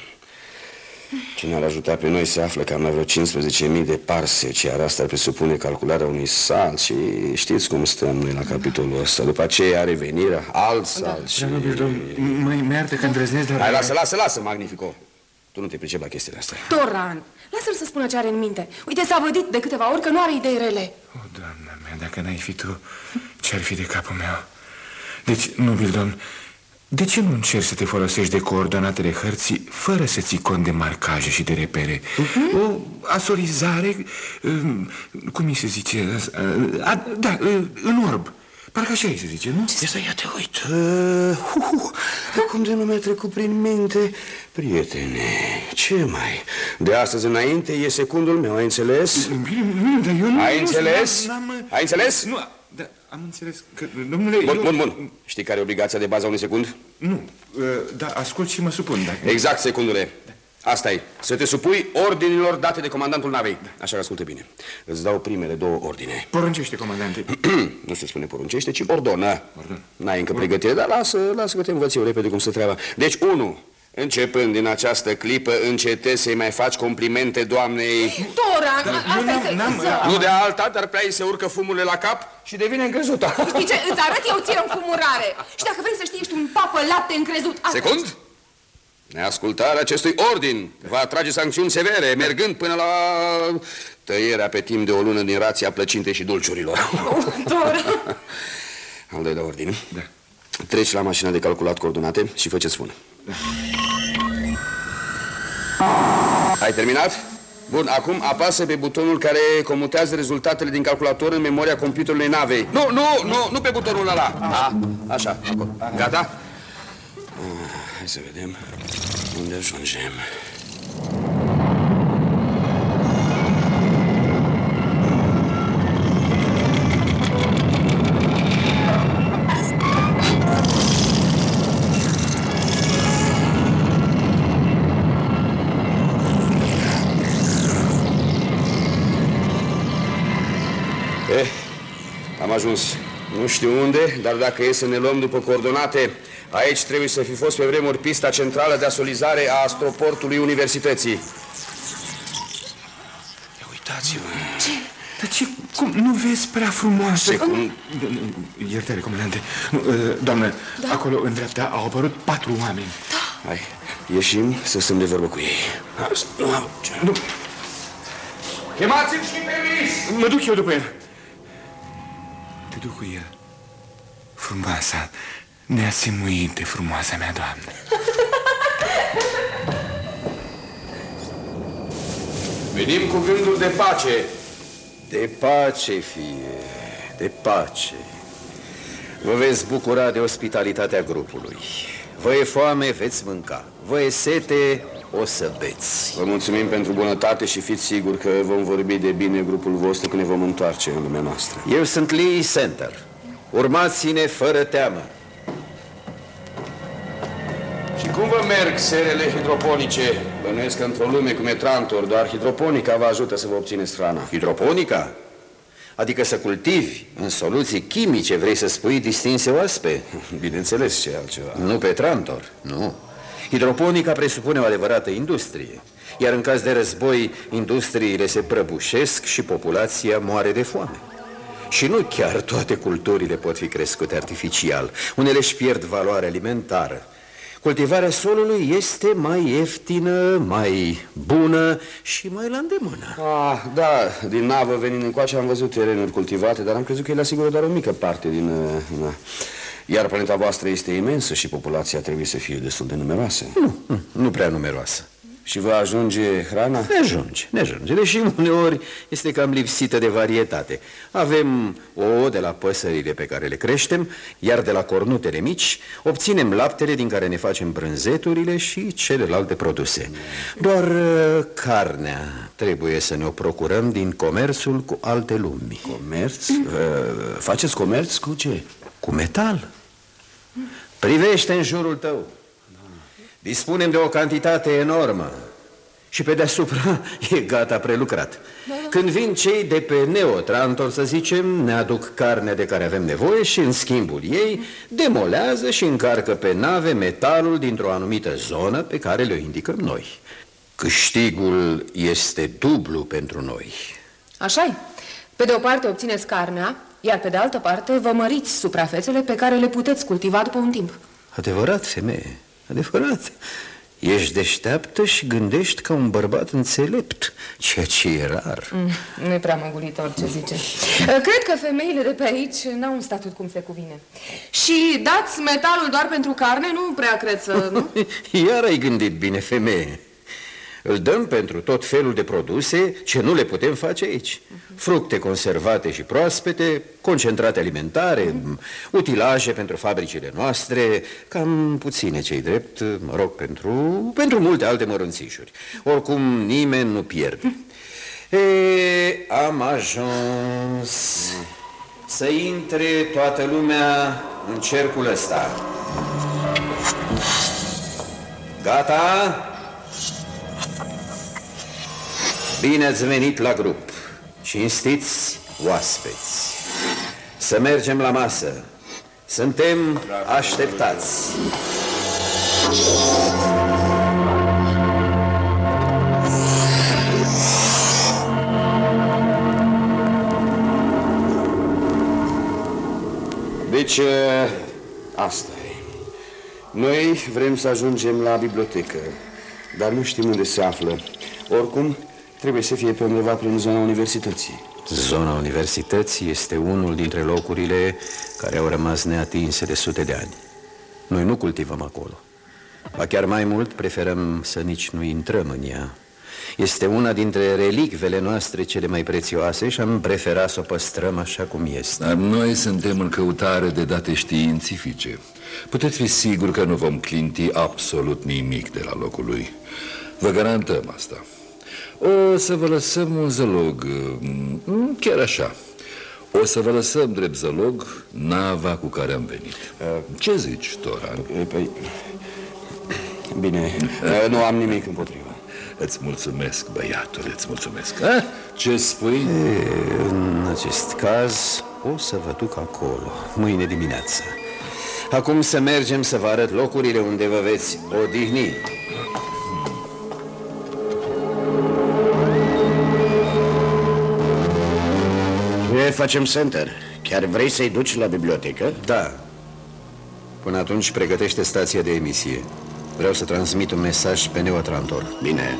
Cine ar ajuta pe noi se află cam la vreo 15.000 de parseci, iar asta presupune calcularea unui salt și știți cum stăm noi la capitolul ăsta. După aceea revenirea, alt salt și... Mai mi-arde că îndrăznesc, dar... Hai, lasă, lasă, lasă, Magnifico. Tu nu te pricep la chestiile astea. Toran, lasă-l să spună ce are în minte. Uite, s-a vădit de câteva ori că nu are idei rele. O, doamna mea, dacă n-ai fi tu, ce-ar fi de capul meu? Deci, nobil domn, de ce nu încerci să te folosești de coordonatele hărții fără să ții cont de marcaje și de repere? Uh-huh. O asorizare, um, cum îi se zice? Uh, a, da, uh, în orb. Parcă așa îi se zice, nu? Ce să ia te uit. Uh, uh, uh, cum de nu mi-a trecut prin minte? Prietene, ce mai? De astăzi înainte e secundul meu, ai înțeles? Bine, bine, dar eu nu... Ai înțeles? N-am, ai înțeles? Nu, da, am înțeles că, domnule... Bun, eu... bun, bun. Știi care e obligația de bază a unui secund? Nu, uh, da, ascult și mă supun. Dacă... Exact, secundule. Asta e. Să te supui ordinilor date de comandantul navei. Așa că ascultă bine. Îți dau primele două ordine. Poruncește, comandante. nu se spune poruncește, ci ordonă. Ordon. N-ai încă pregătire, dar lasă, lasă că te învăț eu repede cum să treaba. Deci, unu. Începând din această clipă, încetezi să-i mai faci complimente doamnei... Toran, da, asta este... Să... Nu de alta, dar prea îi se urcă fumurile la cap și devine încrezută. Știi ce? Îți arăt eu ție înfumurare. Și dacă vrei să știi, ești un papă lapte încrezut. Asta Secund? Ești. Neascultarea acestui ordin va atrage sancțiuni severe, mergând până la tăierea pe timp de o lună din rația plăcintei și dulciurilor. Al doilea ordin. Da. Treci la mașina de calculat coordonate și fă ce spun. Da. Ai terminat? Bun, acum apasă pe butonul care comutează rezultatele din calculator în memoria computerului navei. Nu, nu, nu, nu pe butonul ăla. Da, așa, acolo. Gata? Hai să vedem unde ajungem. Eh, am ajuns. Nu știu unde, dar dacă e să ne luăm după coordonate, aici trebuie să fi fost pe vremuri pista centrală de asolizare a astroportului universității. Ia uitați-vă. Ce? Dar ce, cum, nu vezi prea frumoasă? Secund. Iertare, comandante. Nu, uh, Doamnă, da. acolo în dreapta au apărut patru oameni. Hai, ieșim să stăm de vorbă cu ei. Asta, Nu, Chemați-l și pe vis! mă duc eu după el. Te duc cu el. Frumoasa, neasimuit de frumoasa mea doamnă. Venim cu gândul de pace. De pace, fie, de pace. Vă veți bucura de ospitalitatea grupului. Vă e foame, veți mânca. Vă e sete, o să beți. Vă mulțumim pentru bunătate și fiți siguri că vom vorbi de bine grupul vostru când ne vom întoarce în lumea noastră. Eu sunt Lee Center. Urmați-ne fără teamă. Și cum vă merg serele hidroponice? Bănuiesc că într-o lume cum e Trantor, doar hidroponica vă ajută să vă obțineți hrana. Hidroponica? Adică să cultivi în soluții chimice, vrei să spui distinse oaspe? Bineînțeles, ce altceva. Nu pe Trantor, nu. Hidroponica presupune o adevărată industrie. Iar în caz de război, industriile se prăbușesc și populația moare de foame. Și nu chiar toate culturile pot fi crescute artificial. Unele își pierd valoare alimentară. Cultivarea solului este mai ieftină, mai bună și mai la îndemână. Ah, da, din navă venind încoace am văzut terenuri cultivate, dar am crezut că ele asigură doar o mică parte din... uh, Na. Iar planeta voastră este imensă și populația trebuie să fie destul de numeroasă. Nu, nu, nu prea numeroasă. Și va ajunge hrana? Ne ajunge, ne ajunge, deși uneori este cam lipsită de varietate. Avem ouă de la păsările pe care le creștem, iar de la cornutele mici obținem laptele din care ne facem brânzeturile și celelalte produse. Doar uh, carnea trebuie să ne o procurăm din comerțul cu alte lumi. Comerț? Uh, faceți comerț cu ce? Cu metal. Privește în jurul tău. Dispunem de o cantitate enormă și pe deasupra e gata prelucrat. Când vin cei de pe Neotrantor, să zicem, ne aduc carnea de care avem nevoie și în schimbul ei demolează și încarcă pe nave metalul dintr-o anumită zonă pe care le indicăm noi. Câștigul este dublu pentru noi. așa -i. Pe de o parte obțineți carnea, iar pe de altă parte vă măriți suprafețele pe care le puteți cultiva după un timp. Adevărat, femeie, adevărat. Ești deșteaptă și gândești ca un bărbat înțelept, ceea ce e rar. Mm, nu e prea măgulitor ce zice. Cred că femeile de pe aici n-au un statut cum se cuvine. Și dați metalul doar pentru carne? Nu prea cred să... Nu? Iar ai gândit bine, femeie. Îl dăm pentru tot felul de produse ce nu le putem face aici. Fructe conservate și proaspete, concentrate alimentare, utilaje pentru fabricile noastre, cam puține cei drept, mă rog, pentru, pentru multe alte mărunțișuri. Oricum, nimeni nu pierde. E, am ajuns să intre toată lumea în cercul ăsta. Gata? Bine ați venit la grup, cinstiți oaspeți. Să mergem la masă. Suntem așteptați. Deci, asta e. Noi vrem să ajungem la bibliotecă, dar nu știm unde se află. Oricum, Trebuie să fie pe undeva prin zona universității. Zona universității este unul dintre locurile care au rămas neatinse de sute de ani. Noi nu cultivăm acolo. Ba chiar mai mult, preferăm să nici nu intrăm în ea. Este una dintre relicvele noastre cele mai prețioase și am preferat să o păstrăm așa cum este. Dar noi suntem în căutare de date științifice. Puteți fi sigur că nu vom clinti absolut nimic de la locul lui. Vă garantăm asta. O să vă lăsăm un zălog, mm, chiar așa. O să vă lăsăm drept zălog nava cu care am venit. Ce zici, Toran? Păi, bine, nu am nimic împotriva. Îți mulțumesc, băiatule, îți mulțumesc. A? Ce spui? E, în acest caz o să vă duc acolo, mâine dimineață. Acum să mergem să vă arăt locurile unde vă veți odihni. Ce facem, Center? Chiar vrei să-i duci la bibliotecă? Da. Până atunci pregătește stația de emisie. Vreau să transmit un mesaj pe Neotrantor. Bine.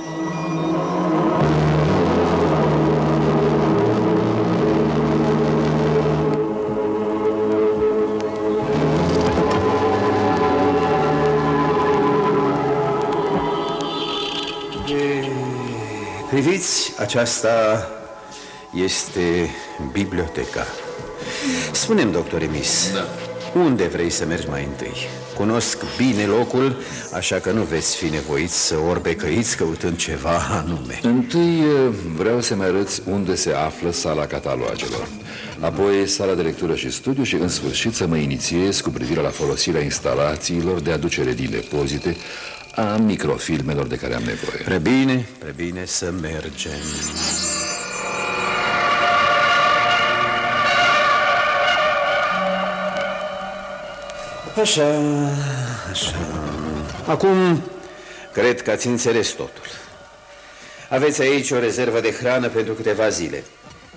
Priviți, aceasta este biblioteca. Spunem, doctor Emis, da. unde vrei să mergi mai întâi? Cunosc bine locul, așa că nu veți fi nevoiți să orbecăiți căutând ceva anume. Întâi eh, vreau să-mi arăți unde se află sala catalogelor. Apoi sala de lectură și studiu și în sfârșit să mă inițiez cu privire la folosirea instalațiilor de aducere din depozite a microfilmelor de care am nevoie. Pre bine, pre bine să mergem. Așa, așa. Acum, cred că ați înțeles totul. Aveți aici o rezervă de hrană pentru câteva zile.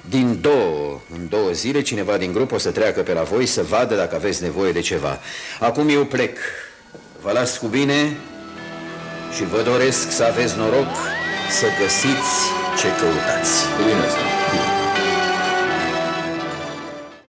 Din două în două zile, cineva din grup o să treacă pe la voi să vadă dacă aveți nevoie de ceva. Acum eu plec. Vă las cu bine și vă doresc să aveți noroc să găsiți ce căutați. Bine,